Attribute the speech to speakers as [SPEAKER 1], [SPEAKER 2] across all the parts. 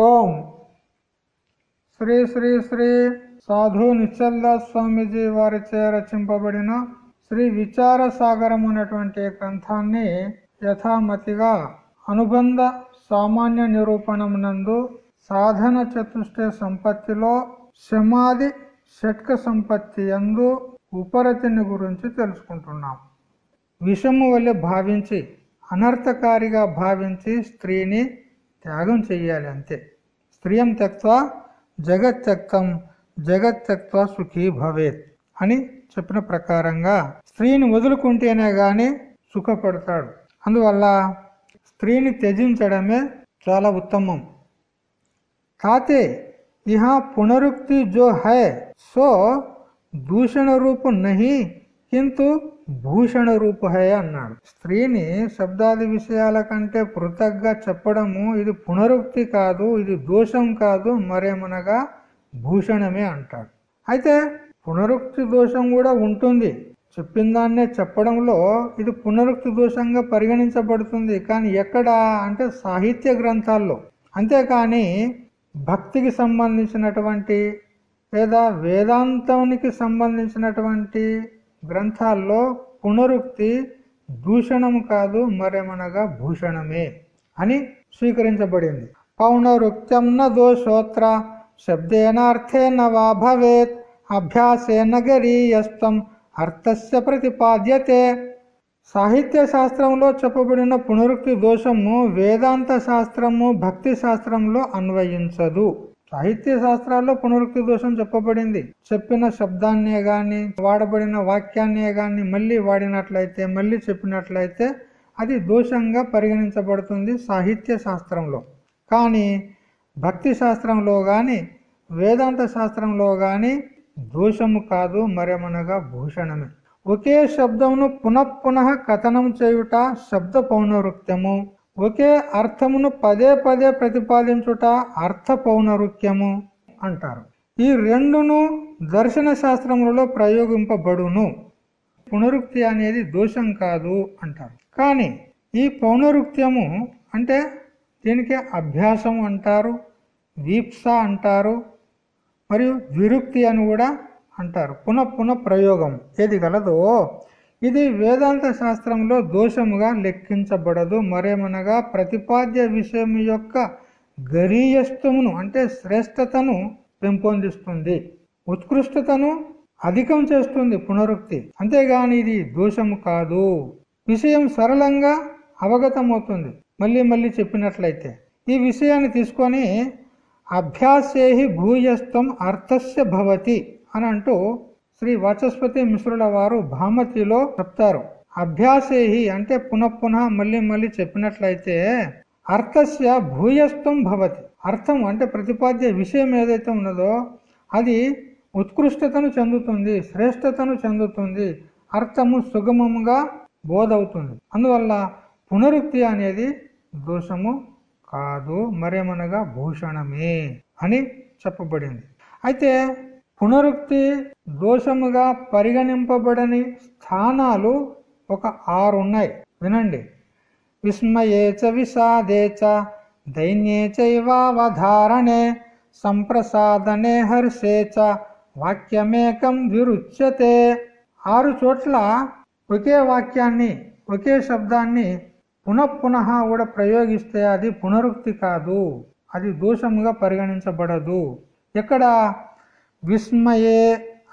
[SPEAKER 1] ఓం. శ్రీ శ్రీ శ్రీ సాధు నిశ్చల్దాస్ స్వామీజీ వారిచే రచింపబడిన శ్రీ విచార సాగరం అనేటువంటి గ్రంథాన్ని యథామతిగా అనుబంధ సామాన్య నిరూపణమునందు సాధన చతుష్ట సంపత్తిలో సమాధి షట్క సంపత్తి అందు ఉపరతిని గురించి తెలుసుకుంటున్నాం. విషము వల్ల భావించి అనర్థకారిగా భావించి స్త్రీని త్యాగం చెయ్యాలి అంతే. స్త్రీయం త్యక్వ జగత్ త్యక్తం జగత్ త్యక్వ సుఖీ భవేత్ అని చెప్పిన ప్రకారంగా స్త్రీని వదులుకుంటేనే గాని సుఖపడతాడు. అందువల్ల స్త్రీని త్యజించడమే చాలా ఉత్తమం. కాతే ఇహా పునరుక్తి జో హై సో దూషణ రూపు నహి కింటు భూషణ రూపు అన్నాడు. స్త్రీని శబ్దాది విషయాల కంటే పృథగ్గా చెప్పడము ఇది పునరుక్తి కాదు ఇది దోషం కాదు మరేమనగా భూషణమే అంటాడు. అయితే పునరుక్తి దోషం కూడా ఉంటుంది. చెప్పిన దాన్నే చెప్పడంలో ఇది పునరుక్తి దోషంగా పరిగణించబడుతుంది. కానీ ఎక్కడ? అంటే సాహిత్య గ్రంథాల్లో. అంతేకాని భక్తికి సంబంధించినటువంటి లేదా వేదాంతానికి సంబంధించినటువంటి గ్రంథాల్లో పునరుక్తి దూషణము కాదు మరేమనగా భూషణమే అని స్వీకరించబడింది. పౌనరుక్త్యం న దోషోత్ర శబ్దేన అర్థేన వా భవేత్ అభ్యాసేన గరీయస్తం అర్థస్య ప్రతిపాద్యతే. సాహిత్య శాస్త్రంలో చెప్పబడిన పునరుక్తి దోషము వేదాంత శాస్త్రము భక్తి శాస్త్రంలో అన్వయించదు. సాహిత్య శాస్త్రాల్లో పునరుక్తి దోషం చెప్పబడింది. చెప్పిన శబ్దాన్నే గాని వాడబడిన వాక్యాన్నే గాని మళ్ళీ వాడినట్లయితే మళ్ళీ చెప్పినట్లయితే అది దోషంగా పరిగణించబడుతుంది సాహిత్య శాస్త్రంలో. కానీ భక్తి శాస్త్రంలో కానీ వేదాంత శాస్త్రంలో కానీ దోషము కాదు మరేమనగా భూషణమే. ఒకే శబ్దమును పునఃపున కథనం చేయుట శబ్ద పౌనరుక్త్యము ఒకే అర్థమును పదే పదే ప్రతిపాదించుట అర్థ పౌనరుక్యము అంటారు. ఈ రెండును దర్శన శాస్త్రములలో ప్రయోగింపబడును. పునరుక్తి అనేది దోషం కాదు అంటారు. కానీ ఈ పౌనరుక్త్యము అంటే దీనికి అభ్యాసం అంటారు వీప్స అంటారు మరియు ద్విరుక్తి అని కూడా అంటారు. పునః పునః ప్రయోగం ఏది గలదో ఇది వేదాంత శాస్త్రంలో దోషముగా లెక్కించబడదు. మరేమనగా ప్రతిపాద్య విషయం యొక్క గరీయస్థమును అంటే శ్రేష్టతను పెంపొందిస్తుంది. ఉత్కృష్టతను అధికం చేస్తుంది పునరుక్తి. అంతేగాని ఇది దోషము కాదు. విషయం సరళంగా అవగతమవుతుంది. మళ్ళీ మళ్ళీ చెప్పినట్లయితే ఈ విషయాన్ని తీసుకొని అభ్యాసేహి భూయస్థం అర్థస్య భవతి అని అంటూ శ్రీ వాచస్పతి మిశ్రుల వారు భామతిలో చెప్తారు. అభ్యాసేహి అంటే పునఃపునః మళ్ళీ మళ్ళీ చెప్పినట్లయితే అర్థస్య భూయస్థం భవతి. అర్థం అంటే ప్రతిపాద్య విషయం ఏదైతే ఉన్నదో అది ఉత్కృష్టతను చెందుతుంది శ్రేష్టతను చెందుతుంది అర్థము సుగమముగా బోధవుతుంది. అందువల్ల పునరుక్తి అనేది దోషము కాదు మరేమనగా భూషణమే అని చెప్పబడింది. అయితే పునరుక్తి దోషముగా పరిగణింపబడని స్థానాలు ఒక ఆరు ఉన్నాయి వినండి విస్మయేచ విషాదేచ దైన్యేచైవావధారణే సంప్రసాదనే హర్షేచ వాక్యమేకం విరుచ్యతే. ఆరు చోట్ల ఒకే వాక్యాన్ని ఒకే శబ్దాన్ని పునఃపునః కూడా ప్రయోగిస్తే అది పునరుక్తి కాదు. అది దోషముగా పరిగణించబడదు. ఎక్కడ విస్మయే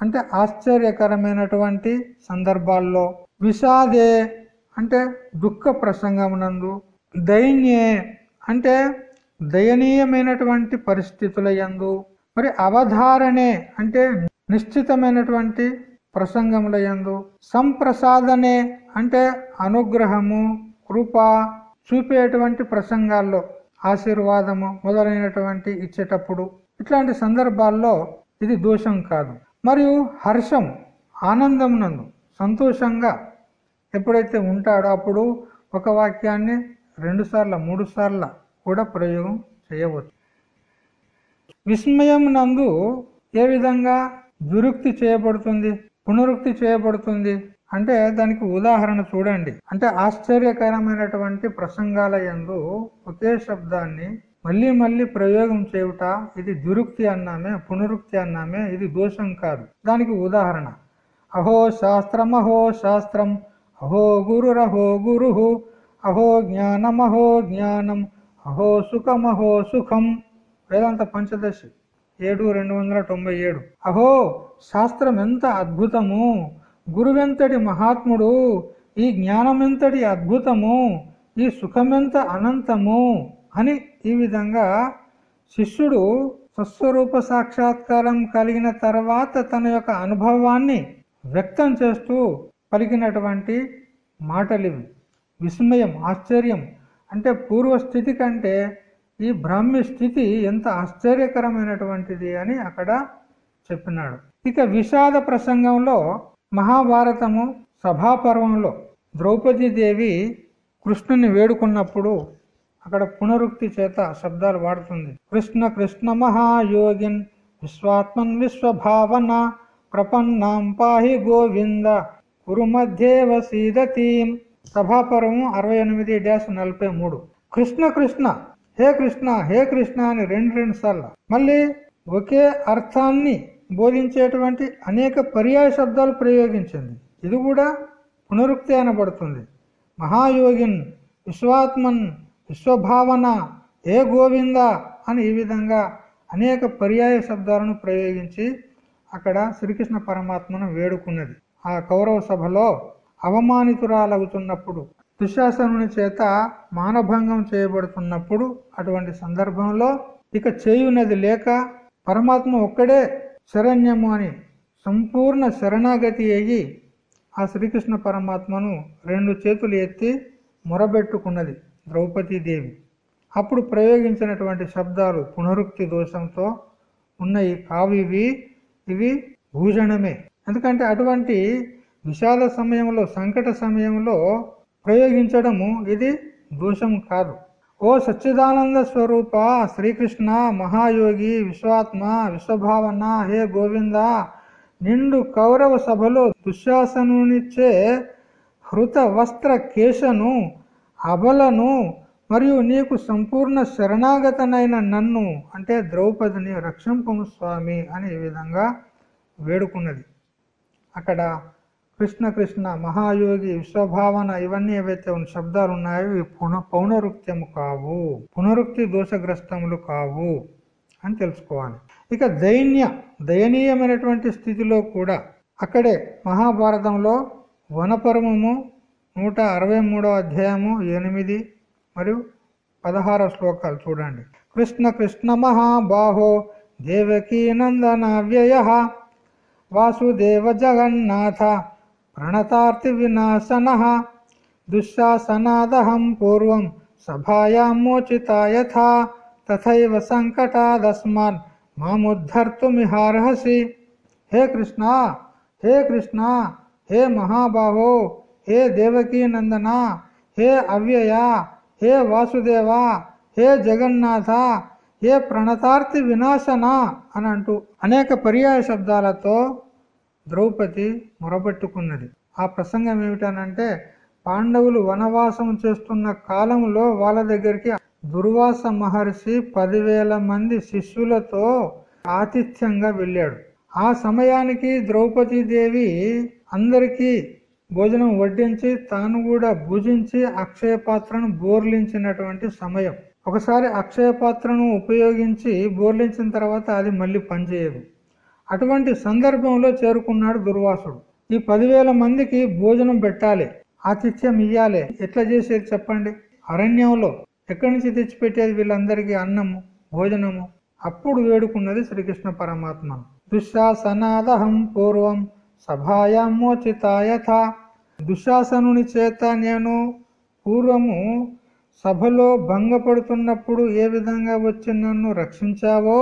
[SPEAKER 1] అంటే ఆశ్చర్యకరమైనటువంటి సందర్భాల్లో విషాదే అంటే దుఃఖ ప్రసంగమునందు దైన్యే అంటే దయనీయమైనటువంటి పరిస్థితుల యందు మరి అవధారణే అంటే నిశ్చితమైనటువంటి ప్రసంగముల యందు సంప్రసాదనే అంటే అనుగ్రహము కృప చూపేటువంటి ప్రసంగాల్లో ఆశీర్వాదము మొదలైనటువంటి ఇచ్చేటప్పుడు. ఇట్లాంటి సందర్భాల్లో ఇది దోషం కాదు. మరియు హర్షం ఆనందమునందు సంతోషంగా ఎప్పుడైతే ఉంటాడో అప్పుడు ఒక వాక్యాన్ని రెండు సార్ల మూడు సార్ల కూడా ప్రయోగం చేయవచ్చు. విస్మయం నందు ఏ విధంగా దురుక్తి చేయబడుతుంది పునరుక్తి చేయబడుతుంది అంటే దానికి ఉదాహరణ చూడండి. అంటే ఆశ్చర్యకరమైనటువంటి ప్రసంగాల ఎందు ఒకే శబ్దాన్ని మళ్ళీ మళ్ళీ ప్రయోగం చేయుట ఇది దురుక్తి అన్నామే పునరుక్తి అన్నామే ఇది దోషం కాదు. దానికి ఉదాహరణ. అహో శాస్త్రం అహో శాస్త్రం అహో గురురహో గురు అహో జ్ఞానమహో జ్ఞానం అహో సుఖమహో సుఖం. వేదాంత పంచదశి. ఏడు రెండు వందల తొంభై ఏడు. అహో శాస్త్రం ఎంత అద్భుతము! గురువెంతటి మహాత్ముడు ఈ జ్ఞానమెంతటి అద్భుతము ఈ సుఖమెంత అనంతము! అని ఈ విధంగా శిష్యుడు స్వస్వరూప సాక్షాత్కారం కలిగిన తర్వాత తన యొక్క అనుభవాన్ని వ్యక్తం చేస్తూ పలికినటువంటి మాటలివి విస్మయం ఆశ్చర్యం అంటే పూర్వస్థితి కంటే ఈ బ్రాహ్మ్య స్థితి ఎంత ఆశ్చర్యకరమైనటువంటిది అని అక్కడ చెప్పినాడు. ఇక విషాద ప్రసంగంలో మహాభారతము సభాపర్వంలో ద్రౌపదీదేవి కృష్ణుని వేడుకున్నప్పుడు అక్కడ పునరుక్తి చేత శబ్దాలు వాడుతుంది. కృష్ణ కృష్ణ మహాయోగిన్ విశ్వాత్మన్ విశ్వభావన ప్రపన్నాం పాహి గోవింద కురు మధ్యేవ సీదతీం. సభాపరము అరవై ఎనిమిది డ్యాష్ నలభై మూడు. కృష్ణ కృష్ణ హే కృష్ణ హే కృష్ణ అని రెండు రెండు సార్లు. మళ్ళీ ఒకే అర్థాన్ని బోధించేటువంటి అనేక పర్యాయ శబ్దాలు ప్రయోగించింది. ఇది కూడా పునరుక్తి అనబడుతుంది. మహాయోగిన్ విశ్వాత్మన్ విశ్వభావన ఏ గోవింద అని ఈ విధంగా అనేక పర్యాయ శబ్దాలను ప్రయోగించి అక్కడ శ్రీకృష్ణ పరమాత్మను వేడుకున్నది. ఆ కౌరవ సభలో అవమానితురాలవుతున్నప్పుడు దుశ్శాసనుని చేత మానభంగం చేయబడుతున్నప్పుడు అటువంటి సందర్భంలో ఇక చేయునది లేక పరమాత్మ ఒక్కడే శరణ్యము అని సంపూర్ణ శరణాగతి అయ్యి ఆ శ్రీకృష్ణ పరమాత్మను రెండు చేతులు ఎత్తి మొరబెట్టుకున్నది. ద్రౌపదీదేవి. అప్పుడు ప్రయోగించినటువంటి శబ్దాలు పునరుక్తి దోషంతో ఉన్నాయి. కావు ఇవి ఇవి భూషణమే. ఎందుకంటే అటువంటి విశాల సమయంలో సంకట సమయంలో ప్రయోగించడము ఇది దోషం కాదు. ఓ సచ్చిదానంద స్వరూప శ్రీకృష్ణ మహాయోగి విశ్వాత్మ విశ్వభావన హే గోవింద నిండు కౌరవ సభలో దుశ్శాసనునిచ్చే హృత వస్త్ర కేశను అబలను మరియు నీకు సంపూర్ణ శరణాగతనైన నన్ను అంటే ద్రౌపదిని రక్షింపము స్వామి అని ఈ విధంగా వేడుకున్నది. అక్కడ కృష్ణ కృష్ణ మహాయోగి విశ్వభావన ఇవన్నీ ఏవైతే ఉన్న శబ్దాలు ఉన్నాయో ఇవి పున పౌనరుక్త్యము కావు పునరుక్తి దోషగ్రస్తములు కావు అని తెలుసుకోవాలి. ఇక దైన్య దయనీయమైనటువంటి స్థితిలో కూడా అక్కడే మహాభారతంలో వనపరమము నూట అరవై మూడో అధ్యాయము ఎనిమిది మరియు పదహార శ్లోకాలు చూడండి. కృష్ణ కృష్ణ మహాబాహో దేవకీ నందన వ్యయ వాసుదేవ జగన్నాథ ప్రణతార్తి వినాశన దుశ్శాసనాదహం పూర్వం సభాయామోచిత యథా తథైవ సంకటాదస్మాన్ మాముద్ధర్తుమిహార్హసి. హే కృష్ణ హే కృష్ణ హే మహాబాహో హే దేవకీ నందన హే అవ్యయ హే వాసుదేవ హే జగన్నాథ హే ప్రణతార్తి వినాశన అని అంటూ అనేక పర్యాయ శబ్దాలతో ద్రౌపది మొరబెట్టుకున్నది ఆ ప్రసంగం ఏమిటనంటే పాండవులు వనవాసం చేస్తున్న కాలంలో వాళ్ళ దగ్గరికి దుర్వాస మహర్షి పదివేల మంది శిష్యులతో ఆతిథ్యంగా వెళ్ళాడు. ఆ సమయానికి ద్రౌపదీదేవి అందరికీ భోజనం వడ్డించి తాను కూడా భుజించి అక్షయ పాత్రను బోర్లించినటువంటి సమయం. ఒకసారి అక్షయ పాత్రను ఉపయోగించి బోర్లించిన తర్వాత అది మళ్ళీ పనిచేయదు. అటువంటి సందర్భంలో చేరుకున్నాడు దుర్వాసుడు. ఈ పదివేల మందికి భోజనం పెట్టాలి ఆతిథ్యం ఇయ్యాలి. ఎట్లా చేసేది చెప్పండి? అరణ్యంలో ఎక్కడి నుంచి తెచ్చిపెట్టేది వీళ్ళందరికీ అన్నము భోజనము? అప్పుడు వేడుకున్నది శ్రీకృష్ణ పరమాత్మ. దుశ్శాసనాదహం పూర్వం సభాయామోచితాయథ దుశ్శాసనుని చేత నేను పూర్వము సభలో భంగపడుతున్నప్పుడు ఏ విధంగా వచ్చి నన్ను రక్షించావో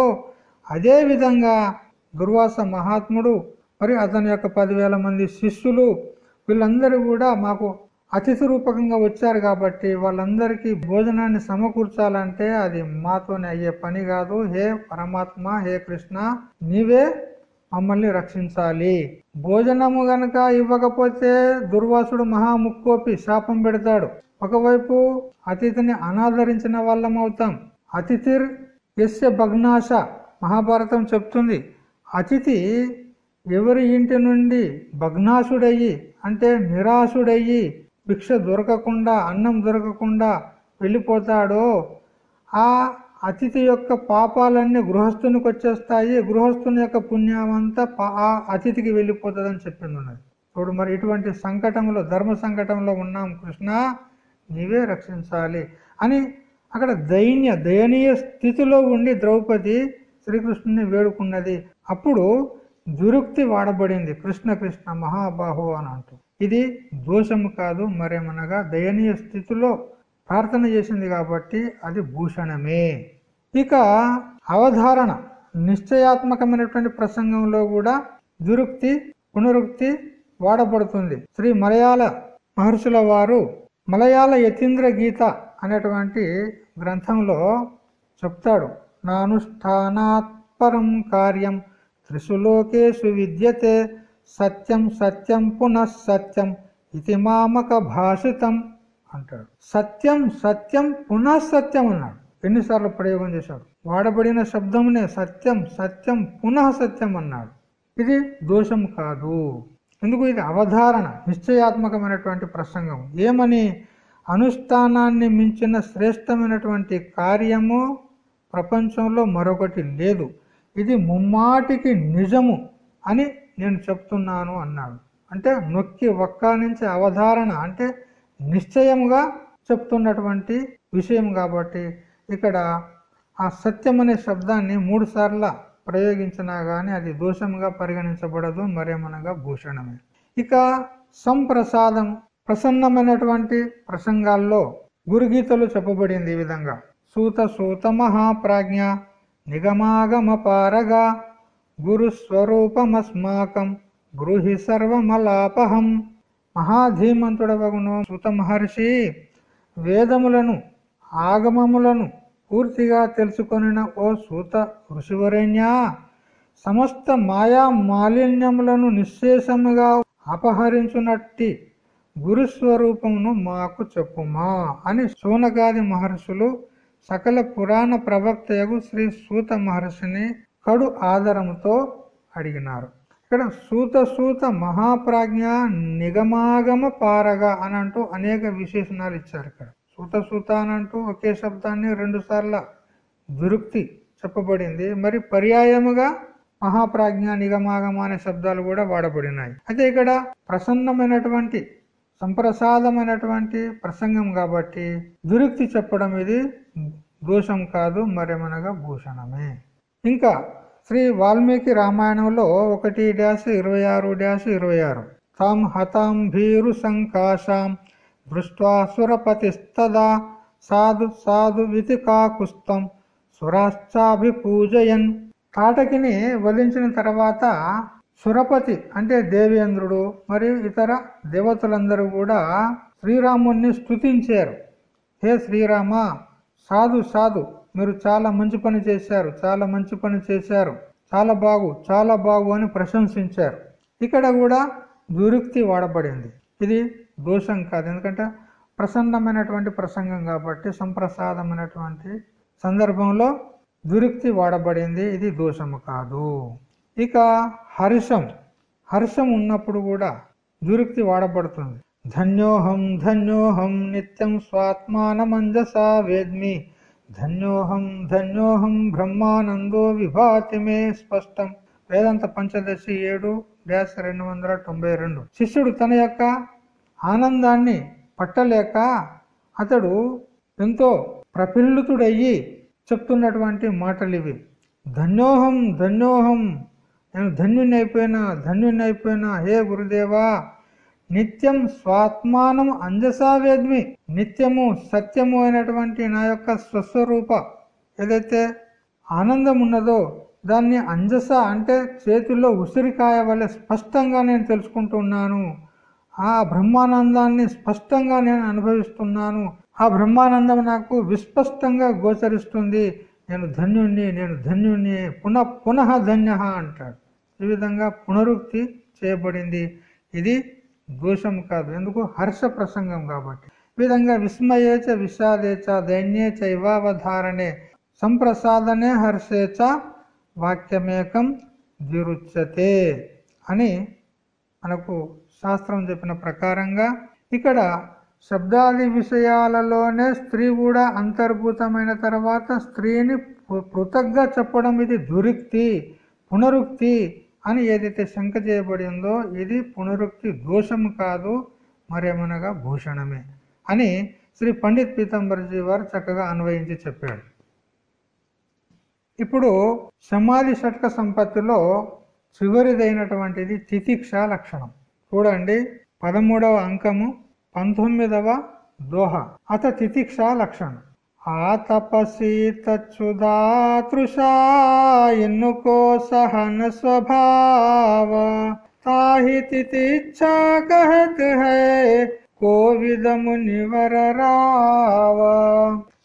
[SPEAKER 1] అదే విధంగా దుర్వాస మహాత్ముడు మరి అతని యొక్క పదివేల మంది శిష్యులు వీళ్ళందరూ కూడా మాకు అతిథి రూపకంగా వచ్చారు కాబట్టి వాళ్ళందరికీ భోజనాన్ని సమకూర్చాలంటే అది మాతోనే అయ్యే పని కాదు. హే పరమాత్మ హే కృష్ణ నీవే మమ్మల్ని రక్షించాలి. భోజనము గనక ఇవ్వకపోతే దుర్వాసుడు మహాముక్కోపి శాపం పెడతాడు. ఒకవైపు అతిథిని అనాదరించిన వాళ్ళం అవుతాం అతిథిర్ ఎస్య భగ్నాశ మహాభారతం చెప్తుంది. అతిథి ఎవరి ఇంటి నుండి భగ్నాశుడయ్యి అంటే నిరాశుడయ్యి భిక్ష దొరకకుండా అన్నం దొరకకుండా వెళ్ళిపోతాడో ఆ అతిథి యొక్క పాపాలన్నీ గృహస్థునికి వచ్చేస్తాయి. గృహస్థుని యొక్క పుణ్యమంతా ఆ అతిథికి వెళ్ళిపోతుందని చెప్పింది ఉన్నది చూడు మరి ఇటువంటి సంకటంలో ధర్మ సంకటంలో ఉన్నాం కృష్ణ నీవే రక్షించాలి అని అక్కడ దైన్య దయనీయ స్థితిలో ఉండి ద్రౌపది శ్రీకృష్ణుని వేడుకున్నది. అప్పుడు దురుక్తి వాడబడింది. కృష్ణ కృష్ణ మహాబాహు అని అంటూ. ఇది దోషము కాదు మరేమనగా దయనీయ స్థితిలో ప్రార్థన చేసింది కాబట్టి అది భూషణమే. ఇక అవధారణ నిశ్చయాత్మకమైనటువంటి ప్రసంగంలో కూడా దురుక్తి పునరుక్తి వాడబడుతుంది. శ్రీ మలయాళ మహర్షుల వారు మలయాళ యతీంద్ర గీత అనేటువంటి గ్రంథంలో చెప్తాడు. నానుష్ఠానాత్పరం కార్యం త్రిసులోకేషు విద్యతే సత్యం సత్యం పునః సత్యం ఇది మామక భాషితం అంటాడు. సత్యం సత్యం పునః సత్యం అన్నాడు. ఎన్నిసార్లు ప్రయోగం చేశాడు? వాడబడిన శబ్దమునే సత్యం సత్యం పునః సత్యం అన్నాడు. ఇది దోషం కాదు. ఎందుకు? ఇది అవధారణ నిశ్చయాత్మకమైనటువంటి ప్రసంగం. ఏమని? అనుష్ఠానాన్ని మించిన శ్రేష్టమైనటువంటి కార్యము ప్రపంచంలో మరొకటి లేదు. ఇది ముమ్మాటికి నిజము అని నేను చెప్తున్నాను అన్నాడు. అంటే నొక్కి ఒక్క నుంచి అవధారణ అంటే నిశ్చయంగా చెప్తున్నటువంటి విషయం కాబట్టి ఇక్కడ ఆ సత్యం అనే శబ్దాన్ని మూడు సార్ల ప్రయోగించినా కానీ అది దోషంగా పరిగణించబడదు మరేమనగా భూషణమే. ఇక సంప్రసాదం ప్రసన్నమైనటువంటి ప్రసంగాల్లో గురుగీతలు చెప్పబడింది ఈ విధంగా. సూత సూత మహాప్రాజ్ఞ నిగమాగమ పారగా గురు స్వరూపమస్మాకం గృహి సర్వమలాపహం. మహాధీమంతుడవగును సూత మహర్షి. వేదములను ఆగమములను పూర్తిగా తెలుసుకొనిన ఓ సూత ఋషివరేణ్య సమస్త మాయా మాలిన్యములను నిశ్శేషముగా అపహరించునట్టి గురుస్వరూపమును మాకు చెప్పుమా అని సోనగాది మహర్షులు సకల పురాణ ప్రవక్తయగు శ్రీ సూత మహర్షిని కడు ఆదరముతో అడిగినారు. ఇక్కడ సూత సూత మహాప్రాజ్ఞ నిగమాగమ పారగా అని అంటూ అనేక విశేషణాలు ఇచ్చారు ఇక్కడ. సూత సూత అనంటూ ఒకే శబ్దాన్ని రెండు సార్ల దురుక్తి చెప్పబడింది. మరి పర్యాయముగా మహాప్రాజ్ఞ నిగమాగమ అనే శబ్దాలు కూడా వాడబడినాయి. అయితే ఇక్కడ ప్రసన్నమైనటువంటి సంప్రసాదమైనటువంటి ప్రసంగం కాబట్టి దురుక్తి చెప్పడం ఇది దోషం కాదు మరేమనగా భూషణమే. ఇంకా శ్రీ వాల్మీకి రామాయణంలో ఒకటి డ్యాష్ ఇరవై ఆరు డ్యాస్ ఇరవై ఆరు. తాం హతాం భీరు సంకాశాం దృష్ట్వాసురపతిస్తదా సాధు సాధు వితికాకుస్తం సురాశ్చాభిపూజయన్. తాటకిని వధించిన తర్వాత సురపతి అంటే దేవేంద్రుడు మరియు ఇతర దేవతలందరూ కూడా శ్రీరాముణ్ణి స్థుతించారు హే శ్రీరామ సాధు సాధు మీరు చాలా మంచి పని చేశారు చాలా మంచి పని చేశారు చాలా బాగు చాలా బాగు అని ప్రశంసించారు. ఇక్కడ కూడా దురుక్తి వాడబడింది. ఇది దోషం కాదు. ఎందుకంటే ప్రసన్నమైనటువంటి ప్రసంగం కాబట్టి సంప్రసాదమైనటువంటి సందర్భంలో దురుక్తి వాడబడింది. ఇది దోషము కాదు. ఇక హర్షం. హర్షం ఉన్నప్పుడు కూడా దురుక్తి వాడబడుతుంది. ధన్యోహం ధన్యోహం నిత్యం స్వాత్మానమంజసా వేద్మి. ధన్యోహం ధన్యోహం బ్రహ్మానందో విభాతిమే స్పష్టం. వేదాంత పంచదశి ఏడు డ్యాష్ రెండు వందల తొంభై రెండు. శిష్యుడు తన యొక్క ఆనందాన్ని పట్టలేక అతడు ఎంతో ప్రఫుల్లితుడయ్యి చెప్తున్నటువంటి మాటలు ఇవి ధన్యోహం ధన్యోహం నేను ధన్యుని అయిపోయినా ధన్యుని అయిపోయినా హే గురుదేవా నిత్యం స్వాత్మానం అంజసా వేద్మి నిత్యము సత్యము అయినటువంటి నా యొక్క స్వస్వరూప ఏదైతే ఆనందం ఉన్నదో దాన్ని అంజస అంటే చేతుల్లో ఉసిరికాయ వల్ల స్పష్టంగా నేను తెలుసుకుంటున్నాను. ఆ బ్రహ్మానందాన్ని స్పష్టంగా నేను అనుభవిస్తున్నాను. ఆ బ్రహ్మానందం నాకు విస్పష్టంగా గోచరిస్తుంది. నేను ధన్యుణ్ణి నేను ధన్యుణ్ణి పునః పునః ధన్య అంటాడు. ఈ విధంగా పునరుక్తి చేయబడింది. ఇది దోషం కాదు ఎందుకు? హర్ష ప్రసంగం కాబట్టి. ఈ విధంగా విస్మయేచ విషాదేచ దైన్యేచ ఇవావధారణే సంప్రసాదనే హర్షేచ వాక్యమేకం ద్విరుచ్యతే అని మనకు శాస్త్రం చెప్పిన ప్రకారంగా ఇక్కడ శబ్దాది విషయాలలోనే స్త్రీ కూడా అంతర్భూతమైన తర్వాత స్త్రీని పృథగ్గా చెప్పడం ఇది దురుక్తి పునరుక్తి అని ఏదైతే శంక చేయబడిందో ఇది పునరుక్తి దోషం కాదు మరేమనగా భూషణమే అని శ్రీ పండిత్ పీతాంబర్జీ వారు చక్కగా అన్వయించి చెప్పాడు ఇప్పుడు సమాధి షట్క సంపత్తిలో చివరిదైనటువంటిది తితిక్ష లక్షణం. చూడండి పదమూడవ అంకము పంతొమ్మిదవ దోహ. అత తితిక్ష లక్షణం. ఆ తపసి తచ్చుదాతృషా ఎన్నుకో సహన స్వభావ. తాహి తితిచ్చా కహత్ హై కోవిదము నివరరావ.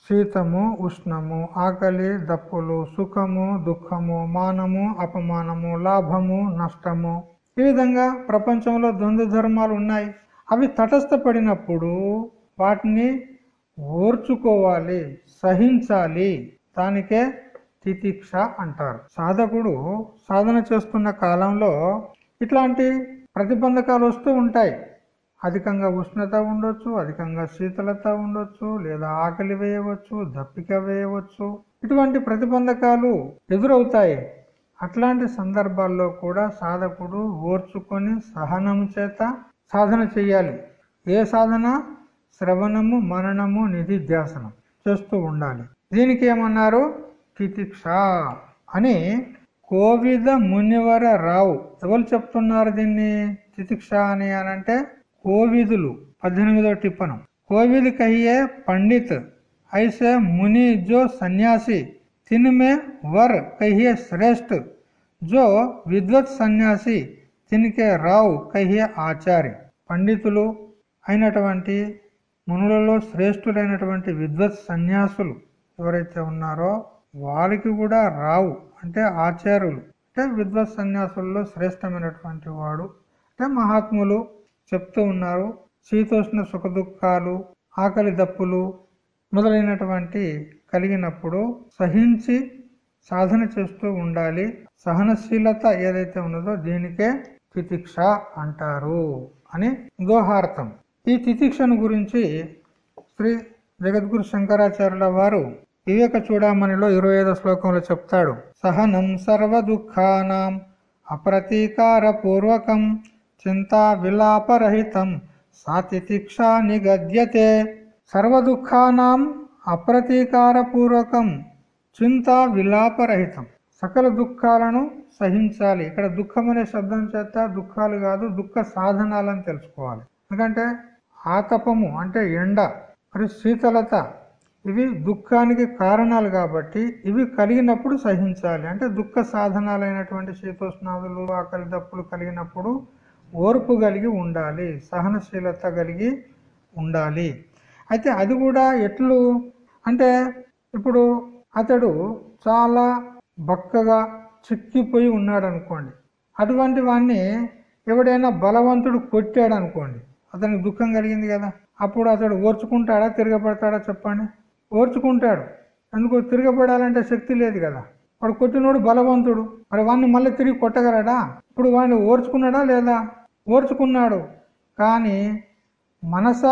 [SPEAKER 1] శీతము ఉష్ణము ఆకలి దప్పులు సుఖము దుఃఖము మానము అపమానము లాభము నష్టము. ఈ విధంగా ప్రపంచంలో ద్వంద్వ ధర్మాలు ఉన్నాయి. అవి తటస్థపడినప్పుడు వాటిని ఓర్చుకోవాలి సహించాలి. దానికే తితిక్ష అంటారు. సాధకుడు సాధన చేస్తున్న కాలంలో ఇట్లాంటి ప్రతిబంధకాలు వస్తూ ఉంటాయి. అధికంగా ఉష్ణత ఉండొచ్చు అధికంగా శీతలత ఉండొచ్చు లేదా ఆకలి వేయవచ్చు దప్పిక వేయవచ్చు. ఇటువంటి ప్రతిబంధకాలు ఎదురవుతాయి. అట్లాంటి సందర్భాల్లో కూడా సాధకుడు ఓర్చుకొని సహనము చేత సాధన చేయాలి. ఏ సాధన? శ్రవణము మననము నిధి ధ్యాసనం చేస్తూ ఉండాలి. దీనికి ఏమన్నారు? తితిక్ష అని కోవిద మునివర రావు ఎవరు చెప్తున్నారు దీన్ని? తితిక్ష అని అనంటే కోవిదులు. పద్దెనిమిదో టిప్పనం కోవిద్ కహియే పండిత్. ఐసే ముని జో సన్యాసి. तिन में वर कहिए श्रेष्ठ जो విద్వత్ సన్యాసి తినికే రావు కహియ ఆచార్య పండితులు అయినటువంటి మునులలో శ్రేష్ఠులైనటువంటి విద్వత్ సన్యాసులు ఎవరైతే ఉన్నారో వాళ్ళకి కూడా రావు అంటే ఆచార్యులు అంటే విద్వత్ సన్యాసుల్లో శ్రేష్టమైనటువంటి వాడు అంటే మహాత్ములు చెప్తూ ఉన్నారు శీతోష్ణ సుఖ దుఃఖాలు ఆకలి దప్పులు మొదలైనటువంటి కలిగినప్పుడు సహించి సాధన చేస్తూ ఉండాలి. సహనశీలత ఏదైతే ఉన్నదో దీనికే తితిక్ష అంటారు అని దోహార్థం ఈ తితిక్షను గురించి శ్రీ జగద్గురు శంకరాచార్యుల వారు వివేక చూడమణిలో ఇరవై ఐదో శ్లోకంలో చెప్తాడు. సహనం సర్వ దుఃఖానం అప్రతీకార పూర్వకం చింతా విలాపరహితం సాతితిక్ష నిగద్యతే. సర్వ దుఃఖానం అప్రతీకారపూర్వకం చింత చింతా విలాపరహితం. సకల దుఃఖాలను సహించాలి. ఇక్కడ దుఃఖం అనే శబ్దం చేత దుఃఖాలు కాదు దుఃఖ సాధనాలని తెలుసుకోవాలి. ఎందుకంటే ఆతపము అంటే ఎండ మరి శీతలత ఇవి దుఃఖానికి కారణాలు కాబట్టి ఇవి కలిగినప్పుడు సహించాలి. అంటే దుఃఖ సాధనాలైనటువంటి శీతోష్ణాదులు ఆకలి దప్పులు కలిగినప్పుడు ఓర్పు కలిగి ఉండాలి సహనశీలత కలిగి ఉండాలి. అయితే అది కూడా ఎట్లు? అంటే ఇప్పుడు అతడు చాలా బక్కగా చిక్కిపోయి ఉన్నాడు అనుకోండి అటువంటి వాడిని ఎవడైనా బలవంతుడు కొట్టాడు అనుకోండి అతనికి దుఃఖం కలిగింది కదా. అప్పుడు అతడు ఓర్చుకుంటాడా తిరగబడతాడా చెప్పండి? ఓర్చుకుంటాడు. అందుకు తిరగబడాలంటే శక్తి లేదు కదా. వాడు కొట్టినోడు బలవంతుడు. మరి వాడిని మళ్ళీ తిరిగి కొట్టగలడా? ఇప్పుడు వాడిని ఓర్చుకున్నాడా లేదా? ఓర్చుకున్నాడు. కానీ మనస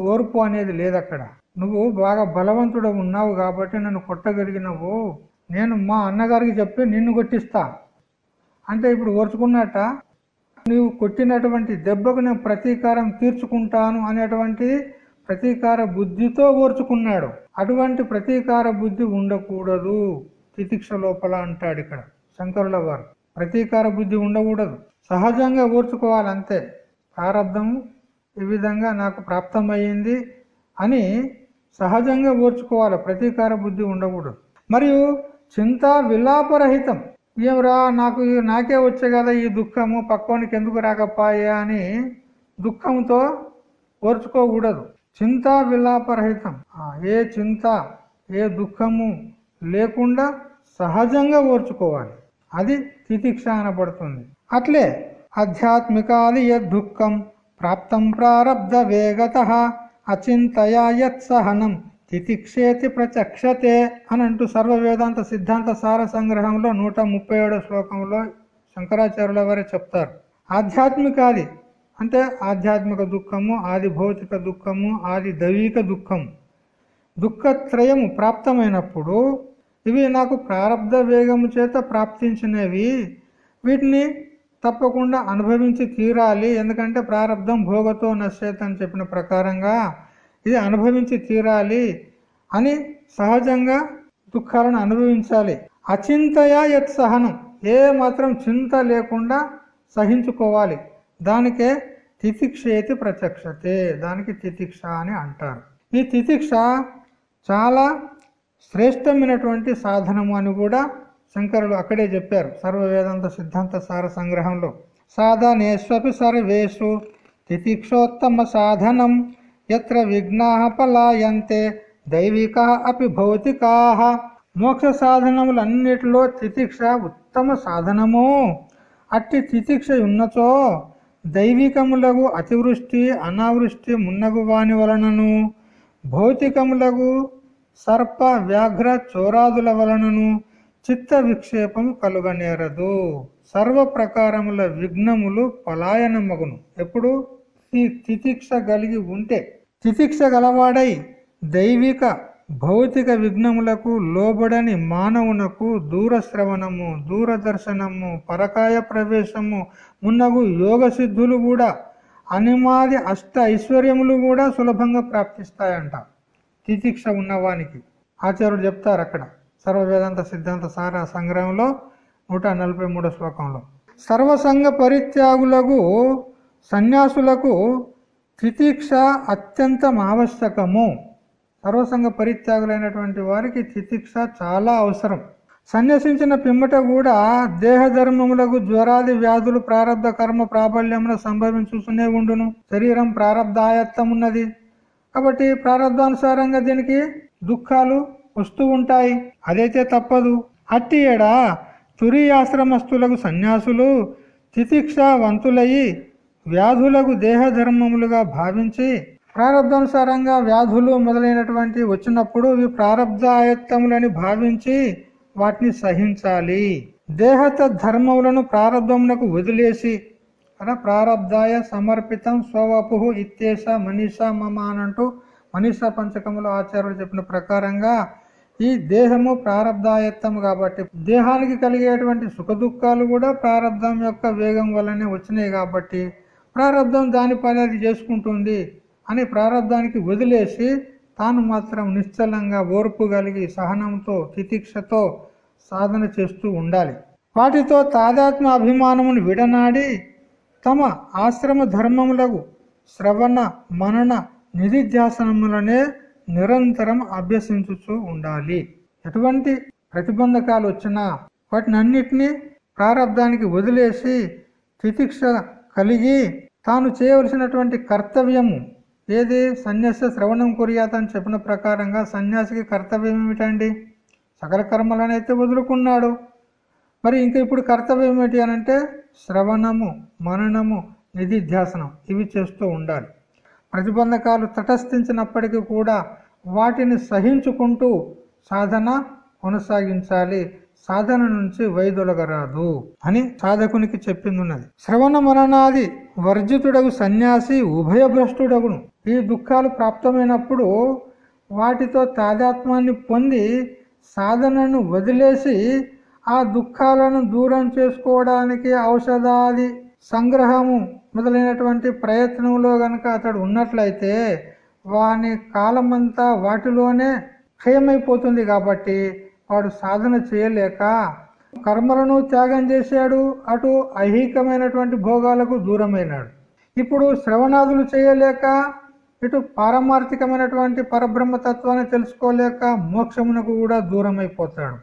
[SPEAKER 1] ఓర్పు అనేది లేదు అక్కడ నువ్వు బాగా బలవంతుడు ఉన్నావు కాబట్టి నన్ను కొట్టగలిగినవు. నేను మా అన్నగారికి చెప్పి నిన్ను కొట్టిస్తా. అంటే ఇప్పుడు ఓర్చుకున్నట్ట నీవు కొట్టినటువంటి దెబ్బకు నేను ప్రతీకారం తీర్చుకుంటాను అనేటువంటి ప్రతీకార బుద్ధితో ఓర్చుకున్నాడు. అటువంటి ప్రతీకార బుద్ధి ఉండకూడదు. తితిక్ష లోపల అంటాడు ఇక్కడ శంకరుల వారు. ప్రతీకార బుద్ధి ఉండకూడదు. సహజంగా ఓర్చుకోవాలి అంతే ఈ విధంగా నాకు ప్రాప్తమయ్యింది అని సహజంగా ఓర్చుకోవాలి. ప్రతీకార బుద్ధి ఉండకూడదు. మరియు చింత విలాపరహితం. ఏమరా నాకు నాకే వచ్చే కదా ఈ దుఃఖము పక్కోనికి ఎందుకు రాకపాయే అని దుఃఖంతో ఓర్చుకోకూడదు. చింత విలాపరహితం. ఏ చింత ఏ దుఃఖము లేకుండా సహజంగా ఓర్చుకోవాలి. అది తితిక్ష అనబడుతుంది అట్లే ఆధ్యాత్మికాది దుఃఖం ప్రాప్తం ప్రారబ్ధ వేగత. అచింతయా యత్సహనం తితిక్షేతి ప్రచక్షతే అని అంటూ సర్వ వేదాంత సిద్ధాంత సార సంగ్రహంలో నూట ముప్పై ఏడో శ్లోకంలో శంకరాచార్యుల వారే చెప్తారు. ఆధ్యాత్మికాది అంటే ఆధ్యాత్మిక దుఃఖము ఆది భౌతిక దుఃఖము ఆది దైవిక దుఃఖము. దుఃఖత్రయము ప్రాప్తమైనప్పుడు ఇవి నాకు ప్రారంధ వేగము చేత ప్రాప్తించినవి. వీటిని తప్పకుండా అనుభవించి తీరాలి. ఎందుకంటే ప్రారంధం భోగతో నశ్చేత అని చెప్పిన ప్రకారంగా ఇది అనుభవించి తీరాలి అని సహజంగా దుఃఖాలను అనుభవించాలి. అచింతయ యత్ సహనం. ఏ మాత్రం చింత లేకుండా సహించుకోవాలి. దానికే తితిక్షేతి ప్రత్యక్షతే దానికి తితిక్ష అని అంటారు. ఈ తితిక్ష చాలా శ్రేష్టమైనటువంటి సాధనము అని కూడా శంకరులు అక్కడే చెప్పారు సర్వవేదాంత సిద్ధాంత సార సంగ్రహంలో. సాధనేష్వపి సర్వేషు తితిక్షోత్తమ సాధనం ఎత్ర విఘ్నా పలాయంతే దైవిక అపి భౌతికా. మోక్ష సాధనములన్నిటిలో తితిక్ష ఉత్తమ సాధనము. అట్టి తితిక్ష ఉన్నచో దైవికములకు అతివృష్టి అనావృష్టి మున్నగు వాని వలనను భౌతికములకు సర్ప వ్యాఘ్ర చోరాదుల వలనను చిత్త విక్షేపము కలుగనేరదు. సర్వ ప్రకారముల విఘ్నములు పలాయనమగును. ఎప్పుడు? తితిక్ష కలిగి ఉంటే. తితిక్ష గలవాడై దైవిక భౌతిక విఘ్నములకు లోబడని మానవునకు దూరశ్రవణము దూరదర్శనము పరకాయ ప్రవేశము మున్నగు యోగ సిద్ధులు కూడా అనిమాది అష్ట ఐశ్వర్యములు కూడా సులభంగా ప్రాప్తిస్తాయంట. తితిక్ష ఉన్నవానికి. ఆచార్యుడు చెప్తారు అక్కడ సర్వవేదాంత సిద్ధాంత సార సంగ్రహంలో నూట నలభై మూడో శ్లోకంలో. సర్వసంగ పరిత్యాగులకు సన్యాసులకు తితిక్ష అత్యంతం ఆవశ్యకము. సర్వసంగ పరిత్యాగులైనటువంటి వారికి తితిక్ష చాలా అవసరం. సన్యసించిన పిమ్మట కూడా దేహధర్మములకు జ్వరాది వ్యాధులు ప్రారంధ కర్మ ప్రాబల్యమున సంభవించుతూనే ఉండును. శరీరం ప్రారంధాయత్తం ఉన్నది కాబట్టి ప్రారంధానుసారంగా దీనికి దుఃఖాలు వస్తూ ఉంటాయి. అదైతే తప్పదు. అట్టి ఏడా తురియాశ్రమస్తులకు సన్యాసులు తితిక్షావంతులయ్యి వ్యాధులకు దేహధర్మములుగా భావించి ప్రారంధానుసారంగా వ్యాధులు మొదలైనటువంటి వచ్చినప్పుడు ఇవి ప్రారంధాయత్తములని భావించి వాటిని సహించాలి. దేహత ధర్మములను ప్రారంధమునకు వదిలేసి అలా ప్రారంధాయ సమర్పితం స్వవపు ఇత్యేష మనీష మమ అనంటూ మనీషా పంచకములు ఆచార్యులు చెప్పిన ప్రకారంగా ఈ దేహము ప్రారంధాయత్తము కాబట్టి దేహానికి కలిగేటువంటి సుఖ దుఃఖాలు కూడా ప్రారంధం యొక్క వేగం వల్లనే వచ్చినాయి కాబట్టి ప్రారంధం దాని పని అది చేసుకుంటుంది అని ప్రారంధానికి వదిలేసి తాను మాత్రం నిశ్చలంగా ఓర్పు కలిగి సహనంతో తితిక్షతో సాధన చేస్తూ ఉండాలి. వాటితో తాదాత్మ అభిమానమును విడనాడి తమ ఆశ్రమ ధర్మములకు శ్రవణ మనన నిధిధ్యాసనములనే నిరంతరం అభ్యసించుతూ ఉండాలి. ఎటువంటి ప్రతిబంధకాలు వచ్చినా వాటిని అన్నిటినీ ప్రారంధానికి వదిలేసి తితిక్ష కలిగి తాను చేయవలసినటువంటి కర్తవ్యము ఏది? సన్యాస శ్రవణం కొరియాత అని చెప్పిన ప్రకారంగా సన్యాసికి కర్తవ్యం ఏమిటండి? సకల కర్మలనైతే వదులుకున్నాడు. మరి ఇంకా ఇప్పుడు కర్తవ్యం ఏమిటి అనంటే శ్రవణము మననము నిధిధ్యాసనం ఇవి చేస్తూ ఉండాలి. ప్రతిబంధకాలు తటస్థించినప్పటికీ కూడా వాటిని సహించుకుంటూ సాధన కొనసాగించాలి. సాధన నుంచి వైదొలగరాదు అని సాధకునికి చెప్పిందున్నది. శ్రవణ మరణాది వర్జితుడగు సన్యాసి ఉభయభ్రష్టుడగును. ఈ దుఃఖాలు ప్రాప్తమైనప్పుడు వాటితో తాదాత్మాన్ని పొంది సాధనను వదిలేసి ఆ దుఃఖాలను దూరం చేసుకోవడానికి ఔషధాది సంగ్రహము మొదలైనటువంటి ప్రయత్నంలో గనక అతడు ఉన్నట్లయితే వాని కాలమంతా వాటిలోనే క్షయమైపోతుంది కాబట్టి వాడు సాధన చేయలేక కర్మలను త్యాగం చేశాడు అటు ఐహికమైనటువంటి భోగాలకు దూరమైనాడు. ఇప్పుడు శ్రవణాదులు చేయలేక ఇటు పారమార్థికమైనటువంటి పరబ్రహ్మతత్వాన్ని తెలుసుకోలేక మోక్షమునకు కూడా దూరమైపోతాడు.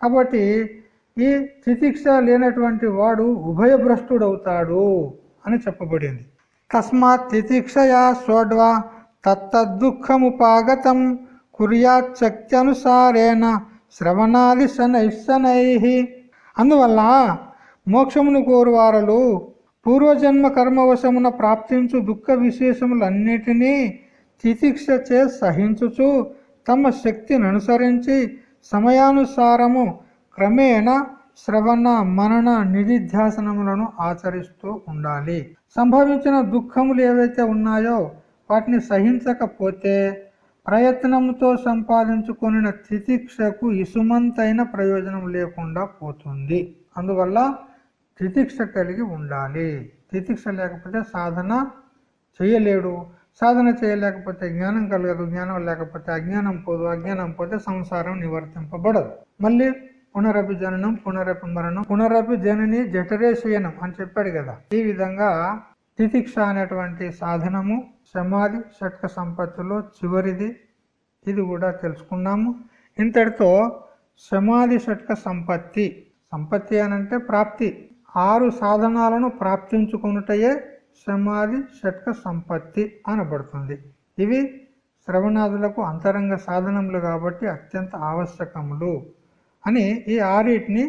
[SPEAKER 1] కాబట్టి ఈ తితిక్ష లేనటువంటి వాడు ఉభయభ్రష్టుడవుతాడు అని చెప్పబడింది. తస్మాత్ తితిక్షయా సోడ్వా తత్తదుఃఖముపాగతం కుర్యాచక్త్యనుసారేణ శ్రవణాది శనైశనై అందువల్ల మోక్షమును కోరువారలు పూర్వజన్మ కర్మవశమున ప్రాప్తించు దుఃఖ విశేషములన్నిటినీ తితిక్ష చే సహించుచు తమ శక్తిని అనుసరించి సమయానుసారము క్రమేణ శ్రవణ మనన నిధిధ్యాసనములను ఆచరిస్తూ ఉండాలి. సంభవించిన దుఃఖములు ఏవైతే ఉన్నాయో వాటిని సహించకపోతే ప్రయత్నంతో సంపాదించుకున్న తితిక్షకు ఇసుమంతైన ప్రయోజనం లేకుండా పోతుంది. అందువల్ల తితిక్ష కలిగి ఉండాలి. తితిక్ష లేకపోతే సాధన చేయలేడు. సాధన చేయలేకపోతే జ్ఞానం కలగదు. జ్ఞానం లేకపోతే అజ్ఞానం పోదు. అజ్ఞానం పోతే సంసారం నివర్తింపబడదు. మళ్ళీ పునరపి జననం పునరపి మరణం పునరపి జనని జఠరేశయనం అని చెప్పాడు కదా. ఈ విధంగా తితిక్ష అనేటువంటి సాధనము సమాధి షట్క సంపత్తిలో చివరిది ఇది కూడా తెలుసుకున్నాము. ఇంతటితో సమాధి షట్క సంపత్తి సంపత్తి అనంటే ప్రాప్తి. ఆరు సాధనాలను ప్రాప్తించుకున్నటయే సమాధి షట్క సంపత్తి అనబడుతుంది. ఇవి శ్రవణాదులకు అంతరంగ సాధనములు కాబట్టి అత్యంత ఆవశ్యకములు. అని ఈ ఆరిటిని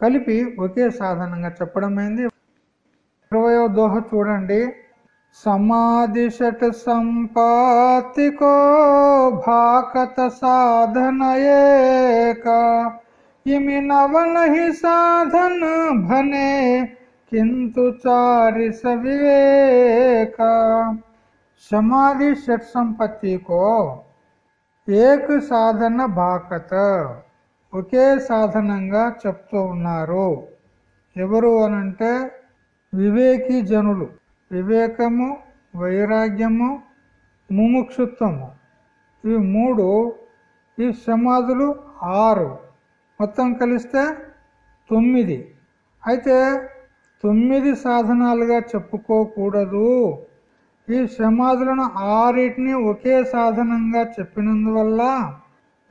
[SPEAKER 1] కలిపి ఒకే సాధనంగా చెప్పడమైంది ఇరవయో దోహ చూడండి సమాధి షట్ సంపాతికో భాకత సాధన ఏక ఇమి నవనహి సాధన భనే किंतु चारिस विवेक समाधि షట్ సంపత్తి కో ఏక సాధన భాకత ఒకే సాధనంగా చెప్తూ ఉన్నారు. ఎవరు అనంటే వివేకీ జనులు. వివేకము వైరాగ్యము ముముక్షుత్వము. ఈ మూడు ఈ సమాధులు ఆరు. మొత్తం కలిస్తే తొమ్మిది. అయితే తొమ్మిది సాధనాలుగా చెప్పుకోకూడదు. ఈ సమాధులను ఆరిటిని ఒకే సాధనంగా చెప్పినందువల్ల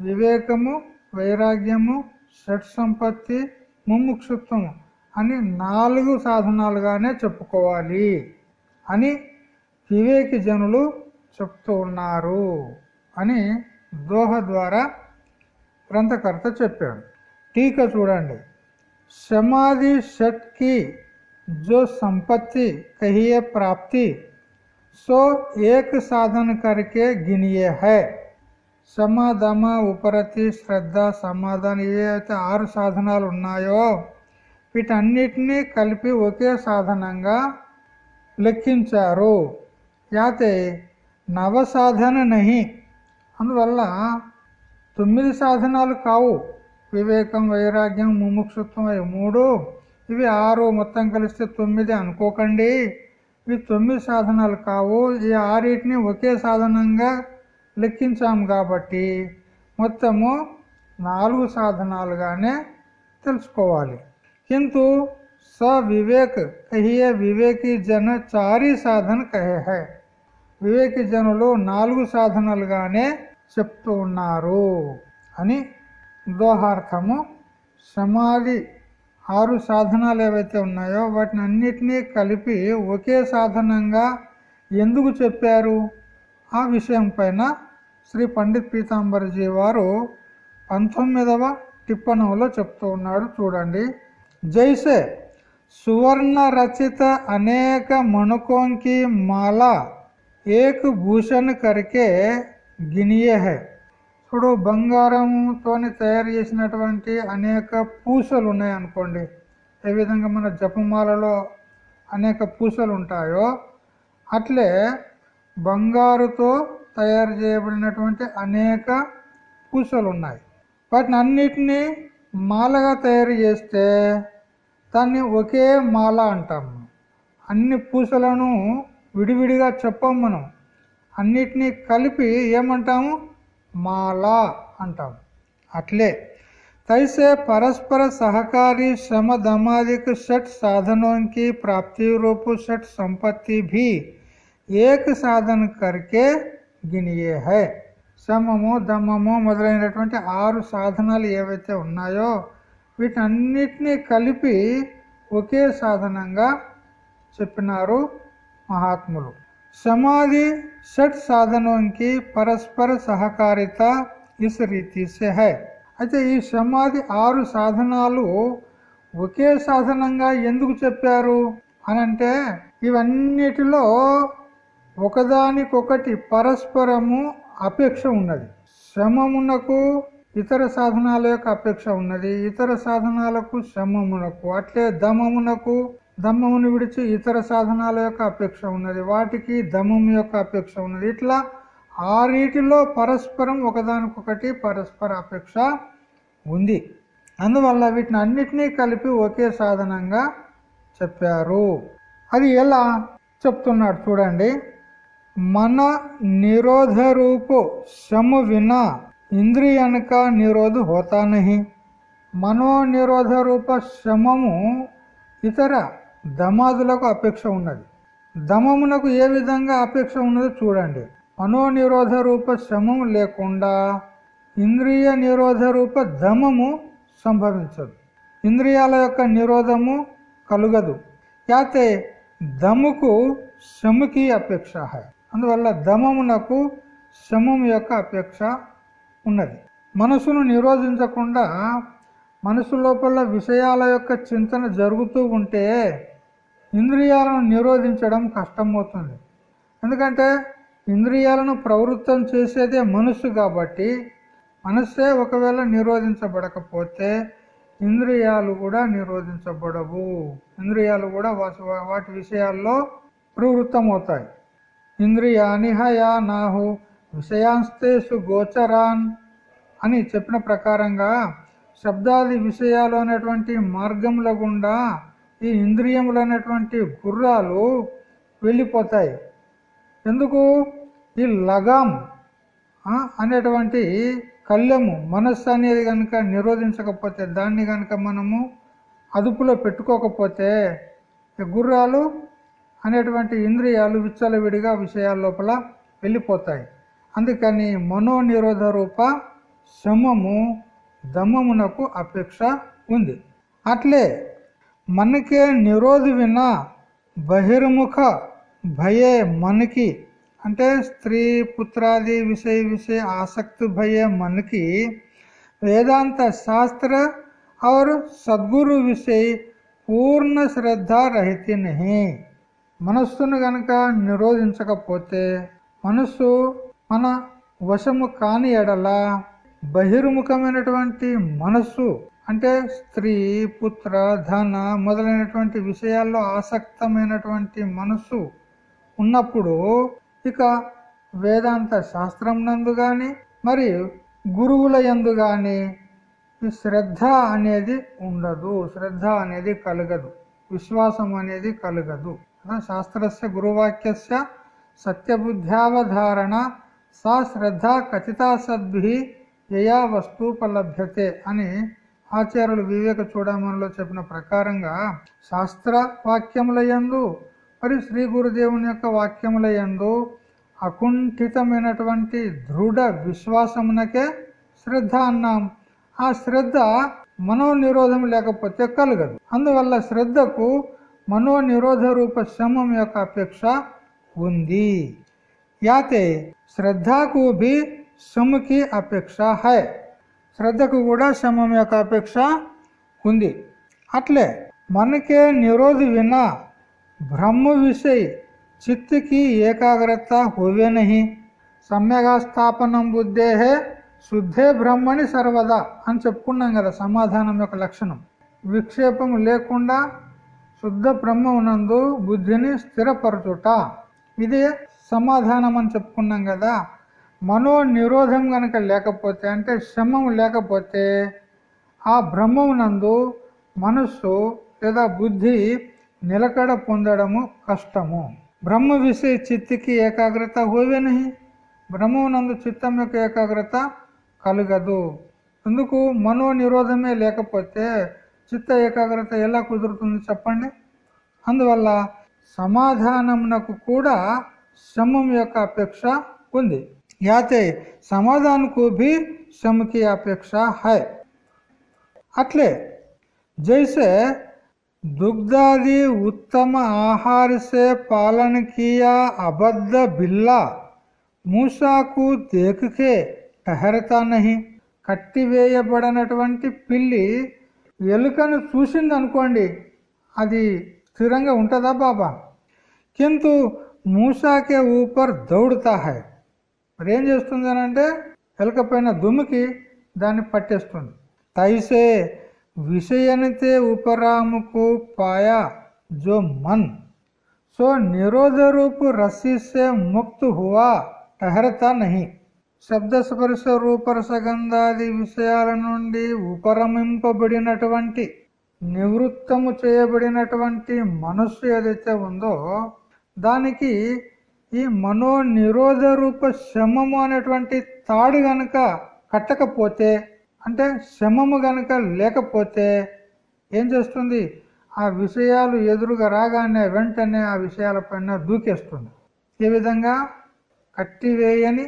[SPEAKER 1] వివేకము వైరాగ్యము షట్ సంపత్తి ముముక్షుత్వము అని నాలుగు సాధనాలుగానే చెప్పుకోవాలి అని వివేకి జనులు చెప్తూ ఉన్నారు అని దోహ ద్వారా గ్రంథకర్త చెప్పాడు టీక చూడండి సమాధి షట్ కి जो संपत्ति कहिए प्राप्ति सो एक साधन करके गिनिए है సమాధమ ఉపరతి శ్రద్ధ సమాధానం ఏవైతే ఆరు సాధనాలు ఉన్నాయో వీటన్నిటినీ కలిపి ఒకే సాధనంగా లెక్కించారు. యాతే నవ సాధన నహి. అందువల్ల తొమ్మిది సాధనాలు కావు. వివేకం వైరాగ్యం ముముక్షుత్వం అవి మూడు. ఇవి ఆరు మొత్తం కలిస్తే తొమ్మిది అనుకోకండి. ఇవి తొమ్మిది సాధనాలు కావు. ఈ ఆరిటిని ఒకే సాధనంగా లెక్కించాము కాబట్టి మొత్తము నాలుగు సాధనాలుగానే తెలుసుకోవాలి. కింటు స వివేక్ కహియే వివేకి జన చారి సాధన కహే హై వివేకి జనులు నాలుగు సాధనలుగానే చెప్తూ ఉన్నారు అని దోహార్థము సమాధి ఆరు సాధనాలు ఏవైతే ఉన్నాయో వాటిని అన్నిటినీ కలిపి ఒకే సాధనంగా ఎందుకు చెప్పారు? ఆ విషయం పైన శ్రీ పండిత్ పీతాంబర్జీ వారు పంతొమ్మిదవ టిప్పణంలో చెప్తూ ఉన్నాడు చూడండి. జైసే సువర్ణ రచిత అనేక మణుకోంకి మాల ఏక్ భూషణ్ కరికే గినియే హై. ఇప్పుడు బంగారంతో తయారు చేసినటువంటి అనేక పూసలు ఉన్నాయి అనుకోండి. ఏ విధంగా మన జపమాలలో అనేక పూసలు ఉంటాయో అట్లే బంగారుతో తయారు చేయబడినటువంటి అనేక పూసలు ఉన్నాయి వాటిని అన్నిటినీ మాలగా తయారు చేస్తే దాన్ని ఒకే మాల అంటాం అన్ని పూసలను విడివిడిగా చెప్పం మనం అన్నిటినీ కలిపి ఏమంటాము మాల అంటాం అట్లే तैसे परस्पर सहकारी श्रम दमादिक षट साधनों की प्राप्ति रूप षट संपत्ति भी एक సాధన करके గినియే హై. సమము దమము మొదలైనటువంటి ఆరు సాధనాలు ఏవైతే ఉన్నాయో వీటన్నిటినీ కలిపి ఒకే సాధనంగా చెప్పినారు మహాత్ములు. సమాధి షట్ సాధనంకి పరస్పర సహకారిత ఇస్ రీతి హై. అయితే ఈ సమాధి ఆరు సాధనాలు ఒకే సాధనంగా ఎందుకు చెప్పారు? అనంటే ఇవన్నిటిలో ఒకదానికొకటి పరస్పరము అపేక్ష ఉన్నది. శ్రమమునకు ఇతర సాధనాల యొక్క అపేక్ష ఉన్నది. ఇతర సాధనాలకు శ్రమమునకు అట్లే దమమునకు దమ్మమును విడిచి ఇతర సాధనాల యొక్క అపేక్ష ఉన్నది. వాటికి దమము యొక్క అపేక్ష ఉన్నది. ఇట్లా ఆరీటిలో పరస్పరం ఒకదానికొకటి పరస్పర అపేక్ష ఉంది. అందువల్ల వీటిని అన్నిటినీ కలిపి ఒకే సాధనంగా చెప్పారు. అది ఎలా చెప్తున్నాడు చూడండి. మన నిరోధ రూపు శము వినా ఇంద్రియనక నిరోధ హోతా మనోనిరోధ రూప శమము ఇతర దమాదులకు అపేక్ష ఉన్నది. దమమునకు ఏ విధంగా అపేక్ష ఉన్నదో చూడండి. మనోనిరోధ రూప శమము లేకుండా ఇంద్రియ నిరోధ రూప దమము సంభవించదు. ఇంద్రియాల యొక్క నిరోధము కలుగదు. యాతే దముకు శముకి అపేక్ష అందువల్ల దమమునకు శమం యొక్క అపేక్ష ఉన్నది. మనసును నిరోధించకుండా మనసు లోపల విషయాల యొక్క చింతన జరుగుతూ ఉంటే ఇంద్రియాలను నిరోధించడం కష్టమవుతుంది. ఎందుకంటే ఇంద్రియాలను ప్రవృత్తం చేసేదే మనస్సు కాబట్టి మనస్సే ఒకవేళ నిరోధించబడకపోతే ఇంద్రియాలు కూడా నిరోధించబడవు. ఇంద్రియాలు కూడా వాటి విషయాల్లో ప్రవృత్తమవుతాయి. ఇంద్రియాని హయానాహు నాహు విషయాంస్తేసు గోచరాన్ అని చెప్పిన ప్రకారంగా శబ్దాది విషయాలు అనేటువంటి మార్గముల గుండా ఈ ఇంద్రియములు అనేటువంటి గుర్రాలు వెళ్ళిపోతాయి. ఎందుకు? ఈ లగాం అనేటువంటి కళ్ళెము మనస్సు అనేది కనుక నిరోధించకపోతే దాన్ని కనుక మనము అదుపులో పెట్టుకోకపోతే గుర్రాలు అనేటువంటి ఇంద్రియాలు విచ్చలవిడిగా విషయాల లోపల వెళ్ళిపోతాయి. అందుకని మనోనిరోధ రూప శమము దమమునకు అపేక్ష ఉంది. అట్లే మనకే నిరోధి విన బహిర్ముఖ భయే మనకి అంటే స్త్రీ పుత్రాది విషయ విషయ ఆసక్తి భయే మనకి వేదాంత శాస్త్ర और సద్గురు విషయ పూర్ణ శ్రద్ధ రహితి నహి మనస్సును గనక నిరోధించకపోతే మనస్సు మన వశము కాని ఎడల బహిర్ముఖమైనటువంటి మనస్సు అంటే స్త్రీ పుత్ర ధన మొదలైనటువంటి విషయాల్లో ఆసక్తమైనటువంటి మనస్సు ఉన్నప్పుడు ఇక వేదాంత శాస్త్రం నందు కానీ మరియు గురువుల యందు కానీ శ్రద్ధ అనేది ఉండదు. శ్రద్ధ అనేది కలగదు. విశ్వాసం అనేది కలగదు. శాస్త్రస్య గురువాక్యస్య సత్యబుద్ధ్యావధారణ సా శ్రద్ధ కథితా సద్భి యయా వస్తూపలభ్యతే అని ఆచార్యులు వివేక చూడమనిలో చెప్పిన ప్రకారంగా శాస్త్ర వాక్యములయందు మరియు మరి శ్రీ గురుదేవుని యొక్క వాక్యములయందు అకుంఠితమైనటువంటి దృఢ విశ్వాసమునకే శ్రద్ధ అన్నాం. ఆ శ్రద్ధ మనోనిరోధం లేకపోతే కలగదు. అందువల్ల శ్రద్ధకు మనోనిరోధ రూప శమం యొక్క అపేక్ష ఉంది. యాతే శ్రద్ధకు భీ శముకి అపేక్ష హై. శ్రద్ధకు కూడా శమం యొక్క అపేక్ష ఉంది. అట్లే మనకే నిరోధి వినా బ్రహ్మ విషయ చిత్తకి ఏకాగ్రత హోవే నహి సమ్యగా స్థాపనం బుద్ధేహే శుద్ధే బ్రహ్మని సర్వదా అని చెప్పుకున్నాం కదా సమాధానం యొక్క లక్షణం. విక్షేపం లేకుండా శుద్ధ బ్రహ్మనందు బుద్ధిని స్థిరపరచుట. ఇది సమాధానం అని చెప్పుకున్నాం కదా. మనో నిరోధం గనక లేకపోతే అంటే శమం లేకపోతే ఆ బ్రహ్మమునందు మనస్సు లేదా బుద్ధి నిలకడ పొందడము కష్టము. బ్రహ్మ విషయ చిత్తికి ఏకాగ్రత హోవేనహి బ్రహ్మమునందు చిత్తం యొక్క ఏకాగ్రత కలగదు. ఎందుకు? మనో నిరోధమే లేకపోతే చిత్త ఏకాగ్రత ఎలా కుదురుతుంది చెప్పండి అందువల్ల సమాధానమునకు కూడా శమం యొక్క అపేక్ష ఉంది యాతే సమాధానకు భీ శమ की अपेक्षा है అట్లే जैसे दुग्धादि उत्तम आहार से पालन किया अबद्ध बिल्ला మూసాకు దేకుకే టహరతా నహి కట్టివేయబడినటువంటి పిల్లి ఎలుకను చూసింది అనుకోండి అది స్థిరంగా ఉంటుందా బాబా? కింటు మూసాకే ఊపర్ దౌడుతా హై మరి ఏం చేస్తుంది అంటే ఎలుక పైన దుమ్ముకి దాన్ని పట్టేస్తుంది. తైసే విషయనితే ఉపరాముకు పాయా జో మన్. సో నిరోధ రూపు రస్సీ సే హువా టహరతా నహి. శబ్దస్పర్శ రూపరసగంధాది విషయాల నుండి ఉపరమింపబడినటువంటి నివృత్తము చేయబడినటువంటి మనస్సు ఏదైతే ఉందో దానికి ఈ మనో నిరోధ రూప శమము అనేటువంటి తాడు గనక కట్టకపోతే అంటే శమము గనక లేకపోతే ఏం చేస్తుంది? ఆ విషయాలు ఎదురుగా రాగానే వెంటనే ఆ విషయాల పైన దూకేస్తుంది. ఏ విధంగా? కట్టివేయని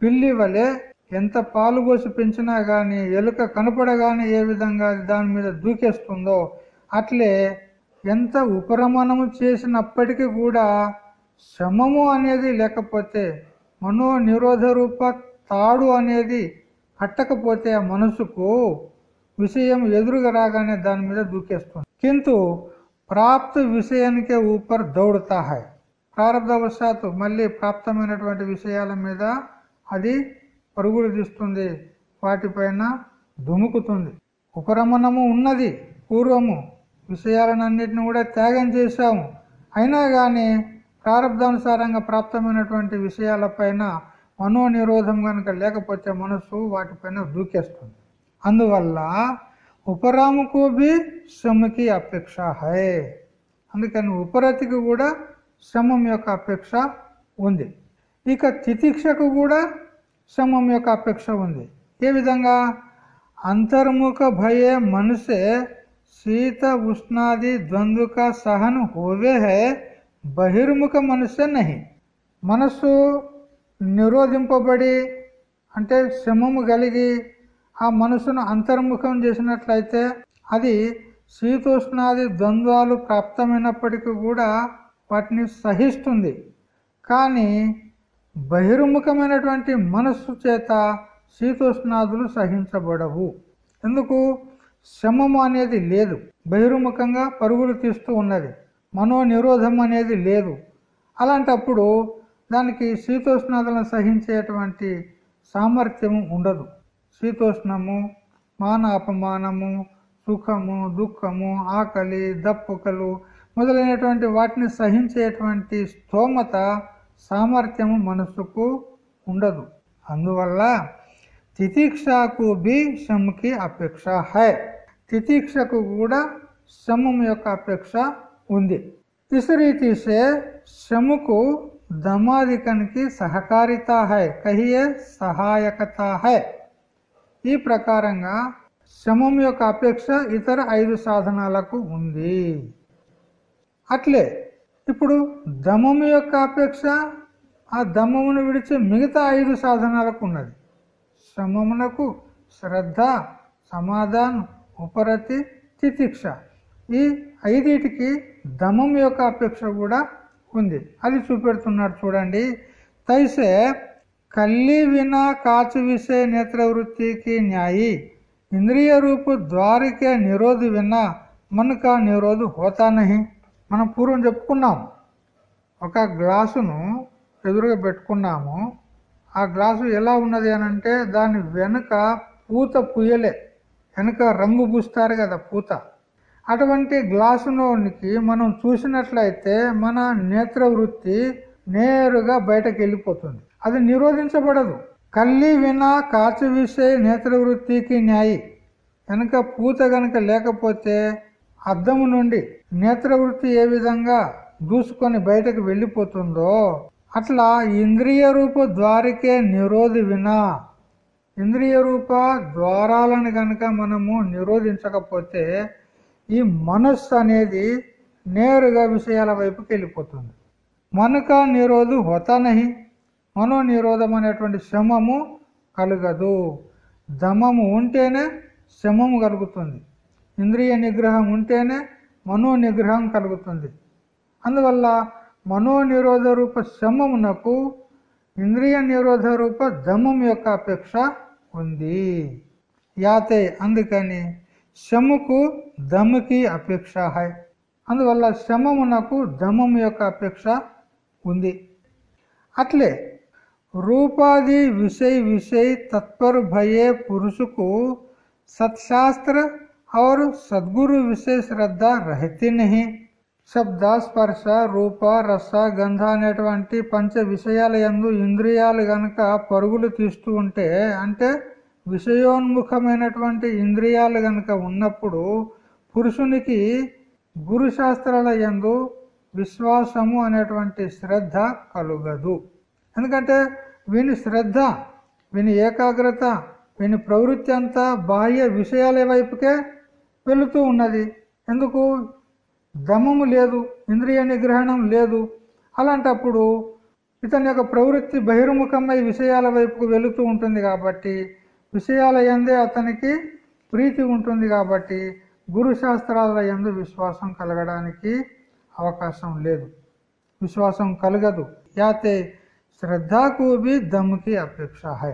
[SPEAKER 1] పిల్లి వలె ఎంత పాలు పోసి పెంచినా గాని ఎలుక కనపడగానే ఏ విధంగా దాని మీద దూకేస్తుందో అట్లే ఎంత ఉపరమణము చేసినప్పటికీ కూడా శమము అనేది లేకపోతే మనో నిరోధ రూప తాడు అనేది కట్టకపోతే ఆ మనసుకు విషయం ఎదురుగా రాగానే దాని మీద దూకేస్తుంది. కింటు ప్రాప్త విషయానికే ఊపర్ దౌడుతా హై ప్రారంభవశాత్తు మళ్ళీ ప్రాప్తమైనటువంటి విషయాల మీద అది పరుగులు తీస్తుంది. వాటిపైన దుముకుతుంది. ఉపరమణము ఉన్నది. పూర్వము విషయాలన్నింటిని కూడా త్యాగం చేశాము. అయినా కానీ ప్రారంధానుసారంగా ప్రాప్తమైనటువంటి విషయాలపైన మనోనిరోధం కనుక లేకపోతే మనస్సు వాటిపైన దూకేస్తుంది. అందువల్ల ఉపరాముకు బి శ్రమకి అపేక్ష హై. అందుకని ఉపరతికి కూడా శ్రమం యొక్క అపేక్ష ఉంది. ఇక తితిక్షకు కూడా శ్రమం యొక్క అపేక్ష ఉంది. ఏ విధంగా? అంతర్ముఖ భయే మనసే శీత ఉష్ణాది ద్వంద్వక సహన్ హోవే హే బహిర్ముఖ మనసే నహి. మనస్సు నిరోధింపబడి అంటే శమము కలిగి ఆ మనసును అంతర్ముఖం చేసినట్లయితే అది శీతోష్ణాది ద్వంద్వాలు ప్రాప్తమైనప్పటికీ కూడా వాటిని సహిస్తుంది. కానీ బహిర్ముఖమైనటువంటి మనస్సు చేత శీతోష్ణాదులు సహించబడవు. ఎందుకు? శమము అనేది లేదు. బహిర్ముఖంగా పరుగులు తీస్తూ ఉన్నది. మనో నిరోధం అనేది లేదు. అలాంటప్పుడు దానికి శీతోష్ణాదులను సహించేటువంటి సామర్థ్యము ఉండదు. శీతోష్ణము మాన అపమానము సుఖము దుఃఖము ఆకలి దప్పుకలు మొదలైనటువంటి వాటిని సహించేటువంటి స్తోమత సామర్థ్యము మనసుకు ఉండదు. అందువల్ల తితిక్షకు బి శమ్కి అపేక్ష హై. తితిక్షకు కూడా శమం యొక్క అపేక్ష ఉంది. ఇస్ తీసే శముకు దమాదికనికి సహకారిత హై. కహియే సహాయకత హై. ఈ ప్రకారంగా శమం యొక్క అపేక్ష ఇతర ఐదు సాధనాలకు ఉంది. అట్లే ఇప్పుడు దమము యొక్క అపేక్ష ఆ దమమును విడిచి మిగతా ఐదు సాధనాలకు ఉన్నది శ్రమమునకు శ్రద్ధ సమాధానం ఉపరతి తితిక్ష. ఈ ఐదిటికి దమం యొక్క అపేక్ష కూడా ఉంది. అది చూపెడుతున్నాడు చూడండి. తైసే కల్లి వినా కాచు విషయ నేత్రవృత్తికి న్యాయి. ఇంద్రియ రూపు ద్వారికే నిరోధి విన్నా మనక నిరోధు హోతా నహి. మనం పూర్వం చెప్పుకున్నాం. ఒక గ్లాసును ఎదురుగా పెట్టుకున్నాము. ఆ గ్లాసు ఎలా ఉన్నది అని అంటే దాని వెనుక పూత పుయ్యలే. వెనుక రంగు పూస్తారు కదా పూత. అటువంటి గ్లాసులోనికి మనం చూసినట్లయితే మన నేత్ర వృత్తి నేరుగా బయటకు వెళ్ళిపోతుంది. అది నిరోధించబడదు. కల్లి వినా కాచు విషయ నేత్ర వృత్తికి న్యాయి. కనుక పూత గనక లేకపోతే అద్దము నుండి నేత్రవృత్తి ఏ విధంగా దూసుకొని బయటకు వెళ్ళిపోతుందో అట్లా ఇంద్రియ రూప ద్వారికే నిరోధి వినా. ఇంద్రియ రూప ద్వారాలను గనక మనము నిరోధించకపోతే ఈ మనస్సు అనేది నేరుగా విషయాల వైపుకి వెళ్ళిపోతుంది. మనక నిరోధు హోతానహి. మనో నిరోధం అనేటువంటి శమము కలగదు. దమము ఉంటేనే శమము కలుగుతుంది. ఇంద్రియ నిగ్రహం ఉంటేనే మనో నిగ్రహం కలుగుతుంది. అందువల్ల మనోనిరోధ రూప శమమునకు ఇంద్రియ నిరోధ రూప దమం యొక్క అపేక్ష ఉంది. యాతే అందుకని శముకు దముకి అపేక్ష హై. అందువల్ల శమమునకు దమం యొక్క అపేక్ష ఉంది. అట్లే రూపాది విషయ విషయ తత్పర్ భయే పురుషుకు సత్శాస్త్ర और सद्गुरु विषय श्रद्धा रहती नहीं శబ్ద స్పర్శ రూప రస గంధ అనేటువంటి పంచ విషయాల ఎందు ఇంద్రియాలు గనక పరుగులు తీస్తూ ఉంటే అంటే విషయోన్ముఖమైనటువంటి ఇంద్రియాలు గనక ఉన్నప్పుడు పురుషునికి గురు శాస్త్రాల ఎందు విశ్వాసము అనేటువంటి శ్రద్ధ కలుగదు ఎందుకంటే వీని శ్రద్ధ వీని ఏకాగ్రత వీని ప్రవృత్తి అంతా బాహ్య విషయాల వైపుకే వెళుతూ ఉన్నది. ఎందుకు? దమము లేదు ఇంద్రియ నిగ్రహణం లేదు. అలాంటప్పుడు ఇతని యొక్క ప్రవృత్తి బహిర్ముఖమై విషయాల వైపుకు వెళుతూ ఉంటుంది కాబట్టి విషయాల ఎందే అతనికి ప్రీతి ఉంటుంది కాబట్టి గురు శాస్త్రాల ఎందు విశ్వాసం కలగడానికి అవకాశం లేదు. విశ్వాసం కలగదు. యాతే శ్రద్ధకు బి దమ్ముకి అపేక్ష హై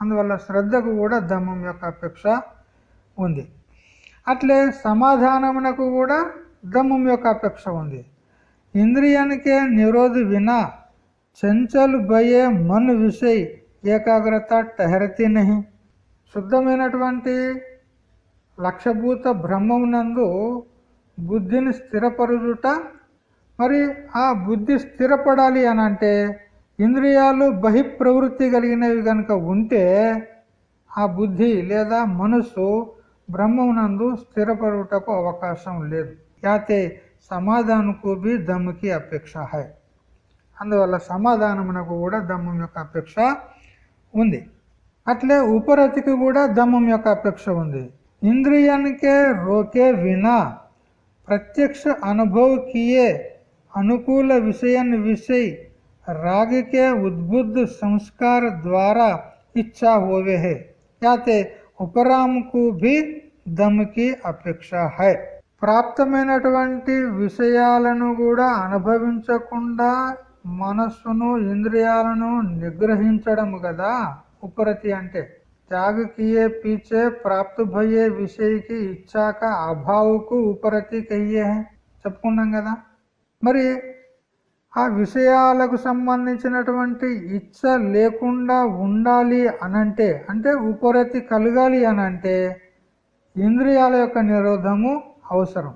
[SPEAKER 1] అందువల్ల శ్రద్ధకు కూడా దమ్మం యొక్క అపేక్ష ఉంది. అట్లే సమాధానమునకు కూడా దమ్మం యొక్క అపేక్ష ఉంది. ఇంద్రియానికే నిరోధి వినా చంచల్ భయే మన్ విషయ్ ఏకాగ్రత టహరతి నహి. శుద్ధమైనటువంటి లక్షభూత బ్రహ్మమునందు బుద్ధిని స్థిరపరుచుట మరి ఆ బుద్ధి స్థిరపడాలి అని అంటే ఇంద్రియాలు బహిప్రవృత్తి కలిగినవి కనుక ఉంటే ఆ బుద్ధి లేదా మనస్సు బ్రహ్మమునందు స్థిరపడుటకు అవకాశం లేదు. యాతే సమాధానకు బి దమ్ముకి అపేక్ష హై. అందువల్ల సమాధానమునకు కూడా దమ్మం యొక్క అపేక్ష ఉంది. అట్లే ఉపరతికి కూడా దమ్మం యొక్క అపేక్ష ఉంది. ఇంద్రియానికే రోకే వినా ప్రత్యక్ష అనుభవకియే అనుకూల విషయాన్ని విషయ రాగికే ఉద్బుద్ధ సంస్కార ద్వారా ఇచ్చా హోవే యాతే ఉపరామ్కు భీ అపేక్ష హై. ప్రాప్తమైనటువంటి విషయాలను కూడా అనుభవించకుండా మనస్సును ఇంద్రియాలను నిగ్రహించడం కదా ఉపరతి అంటే. త్యాగ కియే పీచే ప్రాప్త భయే విషయకి ఇచ్చాక అభావుకు ఉపరతి కయ్యే. చెప్పుకున్నాం కదా మరి ఆ విషయాలకు సంబంధించినటువంటి ఇచ్చ లేకుండా ఉండాలి అనంటే అంటే ఉపరతి కలగాలి అనంటే ఇంద్రియాల యొక్క నిరోధము అవసరం.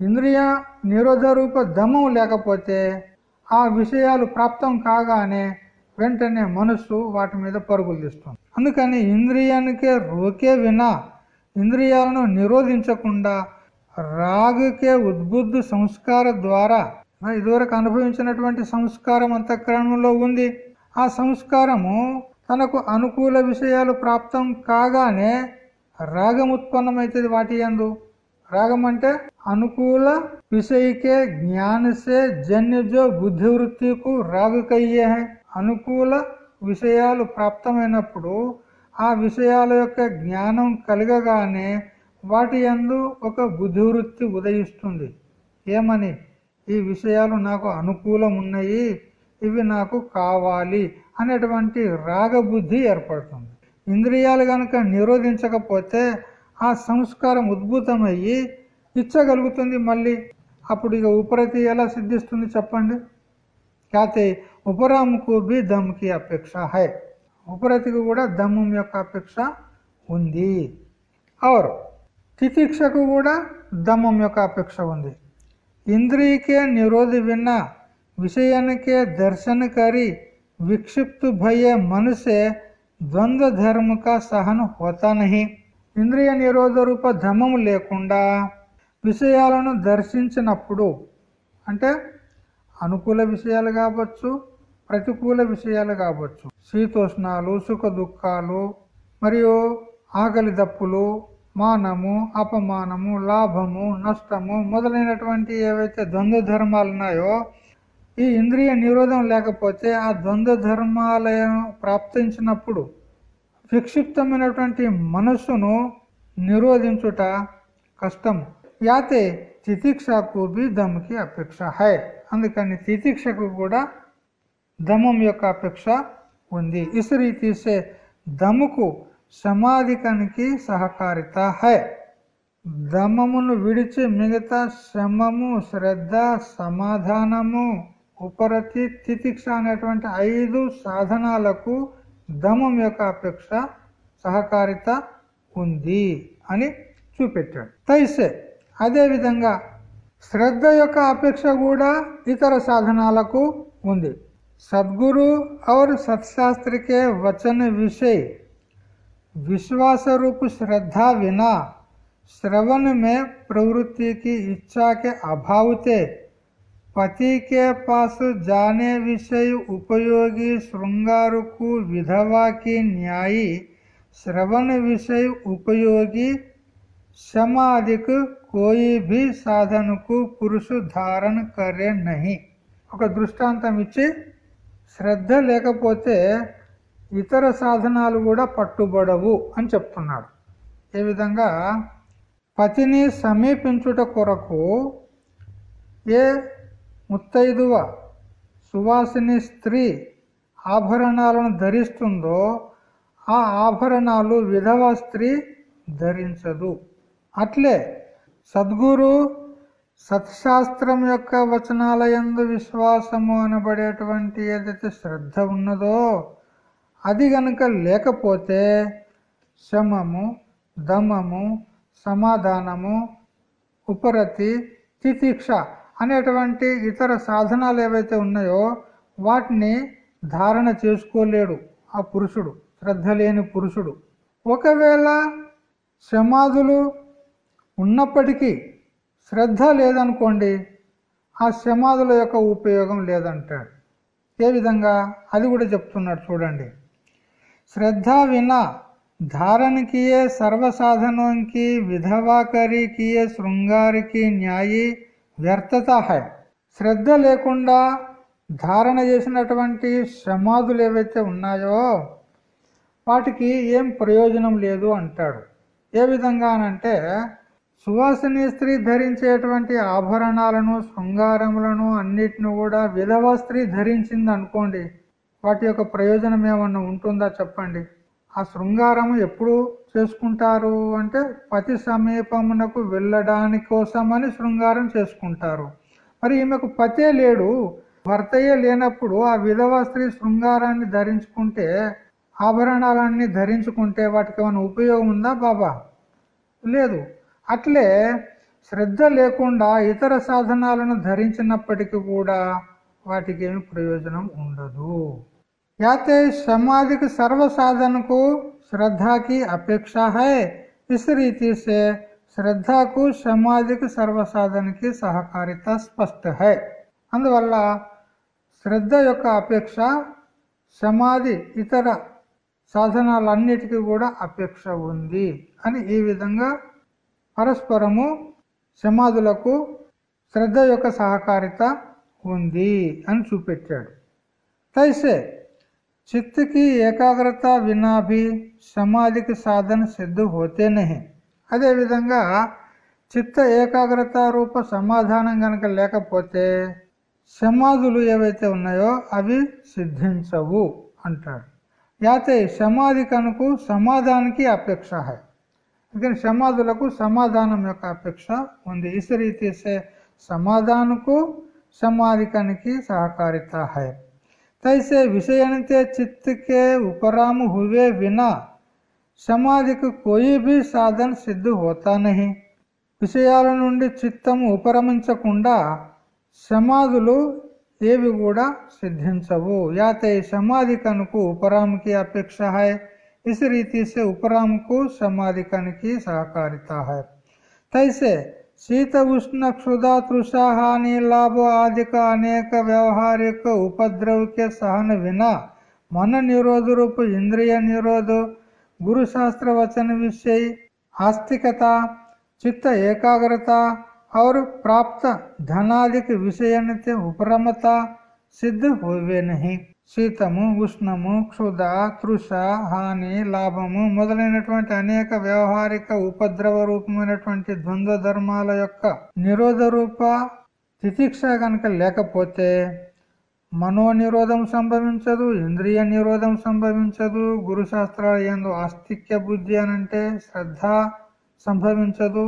[SPEAKER 1] ఇంద్రియ నిరోధ రూప దమం లేకపోతే ఆ విషయాలు ప్రాప్తం కాగానే వెంటనే మనస్సు వాటి మీద పరుగులు తీస్తుంది. అందుకని ఇంద్రియానికే రోకే వినా ఇంద్రియాలను నిరోధించకుండా రాగుకే ఉద్బుద్ధ సంస్కార ద్వారా ఇదివరకు అనుభవించినటువంటి సంస్కారం అంతఃకరణంలో ఉంది. ఆ సంస్కారము తనకు అనుకూల విషయాలు ప్రాప్తం కాగానే రాగం ఉత్పన్నమవుతుంది వాటి ఎందు రాగం అంటే అనుకూల విషయకే జ్ఞానసే జన్యజో బుద్ధి వృత్తికు రాగుకయ్యే అనుకూల విషయాలు ప్రాప్తమైనప్పుడు ఆ విషయాల యొక్క జ్ఞానం కలగగానే వాటి ఎందు ఒక బుద్ధివృత్తి ఉదయిస్తుంది. ఏమని? ఈ విషయాలు నాకు అనుకూలం ఉన్నాయి ఇవి నాకు కావాలి అనేటువంటి రాగబుద్ధి ఏర్పడుతుంది. ఇంద్రియాలు కనుక నిరోధించకపోతే ఆ సంస్కారం ఉద్భుతమయ్యి ఇచ్చగలుగుతుంది మళ్ళీ. అప్పుడు ఇక ఉపరతి ఎలా సిద్ధిస్తుంది చెప్పండి? కాతే ఉపరాముకు బి దమ్కి అపేక్ష హై. ఉపరతికి కూడా దమ్మం యొక్క అపేక్ష ఉంది. और తితిక్షకు కూడా దమ్మం యొక్క అపేక్ష ఉంది. इंद्रिय के निरोध बिना विषयन के दर्शन करी विक्षिप्त भय मन से ద్వంద్వ ధర్మ కా సహన హోతా నహి ఇంద్రియ నిరోధ రూప ధమం లేకుండా విషయాలను దర్శించినప్పుడు అంటే అనుకూల విషయాలు కావచ్చు ప్రతికూల విషయాలు కావచ్చు శీతోష్ణాలు సుఖ దుఃఖాలు మరియు ఆకలి దప్పులు మానము అపమానము లాభము నష్టము మొదలైనటువంటి ఏవైతే ద్వంద్వ ధర్మాలు ఉన్నాయో ఈ ఇంద్రియ నిరోధం లేకపోతే ఆ ద్వంద్వ ధర్మాలను ప్రాప్తించినప్పుడు విక్షిప్తమైనటువంటి మనస్సును నిరోధించుట కష్టం. యాతే తితిక్షకు బి దమ్కి అపేక్ష హై. అందుకని తితిక్షకు కూడా దమం యొక్క అపేక్ష ఉంది. ఇస్ తీసే దముకు సమాధికనికి సహకారిత హై. దమమును విడిచి మిగతా శమము శ్రద్ధ సమాధానము ఉపరతి తితిక్ష అనేటువంటి ఐదు సాధనాలకు దమం యొక్క అపేక్ష సహకారిత ఉంది అని చూపెట్టాడు. తైసే అదేవిధంగా శ్రద్ధ యొక్క అపేక్ష కూడా ఇతర సాధనాలకు ఉంది. సద్గురు ఔర్ సత్శాస్త్రికే వచన విషయ विश्वास रूप श्रद्धा बिना श्रवण में प्रवृत्ति की इच्छा के अभाव से पति के पास जाने विषय उपयोगी श्रृंगार को विधवा की न्यायी श्रवण विषय उपयोगी समाधिक कोई भी साधन को पुरुष धारण करे नहीं ఒక దృష్టాంతం ఇచ్చి శ్రద్ధ లేకపోతే ఇతర సాధనాలు కూడా పట్టుబడవు అని చెప్తున్నాడు. ఏ విధంగా? పతిని సమీపించుట కొరకు ఏ ముత్తైదువ సువాసిని స్త్రీ ఆభరణాలను ధరిస్తుందో ఆ ఆభరణాలు విధవ స్త్రీ ధరించదు. అట్లే సద్గురు సత్శాస్త్రం యొక్క వచనాలయందు విశ్వాసము అనబడేటువంటి ఏదైతే శ్రద్ధ ఉన్నదో అది గనుక లేకపోతే శమము దమము సమాధానము ఉపరతి తితిక్ష అనేటువంటి ఇతర సాధనాలు ఏవైతే ఉన్నాయో వాటిని ధారణ చేసుకోలేడు ఆ పురుషుడు శ్రద్ధ లేని పురుషుడు. ఒకవేళ సమాధులు ఉన్నప్పటికీ శ్రద్ధ లేదనుకోండి ఆ సమాధుల యొక్క ఉపయోగం లేదంటాడు. ఏ విధంగా? అది కూడా చెప్తున్నాడు చూడండి. శ్రద్ధ వినా धारण किए सर्व साधनों की विधवा करी किए శృంగారి కి న్యాయి వ్యర్థత హై శ్రద్ధ లేకుండా ధారణ చేసినటువంటి సమాధులు ఏవైతే ఉన్నాయో వాటికి ఏం ప్రయోజనం లేదు అంటాడు ఏ విధంగా అనంటే సువాసిని స్త్రీ ధరించేటువంటి ఆభరణాలను శృంగారములను అన్నిటిని కూడా విధవ స్త్రీ ధరించింది అనుకోండి వాటి యొక్క ప్రయోజనం ఏమన్నా ఉంటుందా చెప్పండి? ఆ శృంగారం ఎప్పుడు చేసుకుంటారు అంటే పతి సమీపమునకు వెళ్ళడానికి కోసమని శృంగారం చేసుకుంటారు. మరి ఈమెకు పతే లేడు భర్తయే లేనప్పుడు ఆ విధవ స్త్రీ శృంగారాన్ని ధరించుకుంటే ఆభరణాలన్నీ ధరించుకుంటే వాటికి ఏమైనా ఉపయోగం ఉందా బాబా? లేదు. అట్లే శ్రద్ధ లేకుండా ఇతర సాధనాలను ధరించినప్పటికీ కూడా వాటికి ఏమి ప్రయోజనం ఉండదు. याते समाधि के सर्व साधन को श्रद्धा की अपेक्षा है इस रीति से శ్రద్ధ కు సమాధికి సర్వసాధనకి సహకారిత స్పష్ట హై అందువల్ల శ్రద్ధ యొక్క అపేక్ష సమాధి ఇతర సాధనాలన్నిటికీ కూడా అపేక్ష ఉంది అని ఈ విధంగా పరస్పరము సమాధులకు శ్రద్ధ యొక్క సహకారిత ఉంది అని చూపెట్టాడు తైసే चित्त की ఏకాగ్రత వినా भी సమాధికి సాధన సిద్ధ హోతే నహి అదేవిధంగా చిత్త ఏకాగ్రత రూప సమాధానం కనుక లేకపోతే సమాధులు ఏవైతే ఉన్నాయో అవి సిద్ధించవు అంటాడు యాతే సమాధి కనుక సమాధానికి అపేక్ష హై అందుకని సమాధులకు సమాధానం యొక్క అపేక్ష ఉంది ఇస్ రీతి సే సమాధానకు సమాధికానికి సహకారిత హై तैसे विषयनते चित्त के उपराम हुए बिना समाधि को कोई भी साधन सिद्ध होता नहीं విషయాల నుండి చిత్తము ఉపరమించకుండా సమాధులు ఏవి కూడా సిద్ధించవు యాతే సమాధి కనుకు ఉపరామకి అపేక్ష హై इस रीति से उपराम को समाधिकन की सहकारिता है तैसे शीत उष्ण क्षुदा तृषा हानि लाभ आदि का अनेक व्यवहारिक उपद्रव के सहन बिना मन निरोध रूप इंद्रिय निरोध गुरु शास्त्र वचन विषय आस्तिकता चित्त एकाग्रता और प्राप्त धनादिक विषय उपरमता सिद्ध हुए नहीं శీతము ఉష్ణము క్షుధ తృష హాని లాభము మొదలైనటువంటి అనేక వ్యవహారిక ఉపద్రవ రూపమైనటువంటి ద్వంద్వ ధర్మాల యొక్క నిరోధ రూప తితిక్ష కనుక లేకపోతే మనోనిరోధం సంభవించదు ఇంద్రియ నిరోధం సంభవించదు గురుశాస్త్రాల ఎందు ఆస్తిక్య బుద్ధి అనంటే శ్రద్ధ సంభవించదు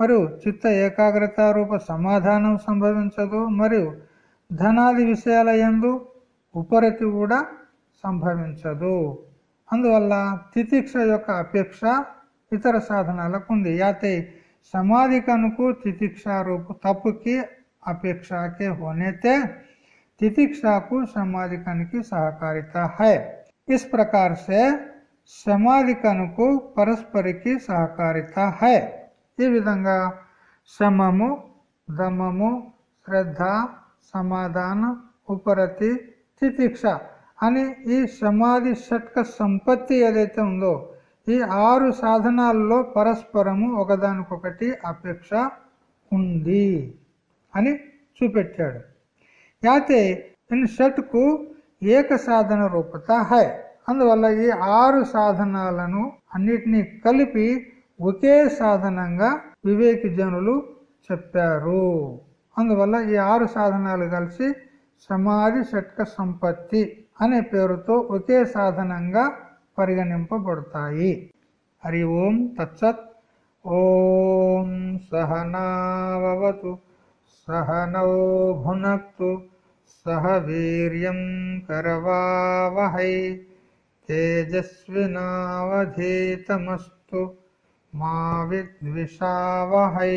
[SPEAKER 1] మరియు చిత్త ఏకాగ్రత రూప సమాధానం సంభవించదు మరియు ధనాది విషయాల ఎందు ఉపరతి కూడా సంభవించదు అందువల్ల తితిక్ష యొక్క అపేక్ష ఇతర సాధనాలకు ఉంది యాతే समाधि का अनुकूल तितिक्षा रूप तप की अपेक्षा के होने थे तितिक्षा को समाधि कन की सहकारिता है इस प्रकार से समाधि कन को परस्पर की सहकारिता है ఈ విధంగా శమము దమము శ్రద్ధ సమాధాన ఉపరతి తితిక్ష అని ఈ సమాధి షట్క సంపత్తి ఏదైతే ఉందో ఈ ఆరు సాధనాల్లో పరస్పరము ఒకదానికొకటి అపేక్ష ఉంది అని చూపెట్టాడు. అయితే ఇన్ షట్కు ఏక సాధన రూపత హై. అందువల్ల ఈ ఆరు సాధనాలను అన్నిటినీ కలిపి ఒకే సాధనంగా వివేకి జనులు చెప్పారు. అందువల్ల ఈ ఆరు సాధనాలు కలిసి సమాధి షట్క సంపత్తి అనే పేరుతో ఒకే సాధనంగా పరిగణింపబడతాయి. హరి ఓం తత్సత్. ఓం సహనావతు సహనౌ భునక్తు సహ వీర్యం కరవావహై తేజస్వినావధీతమస్తు మా విద్విషావహై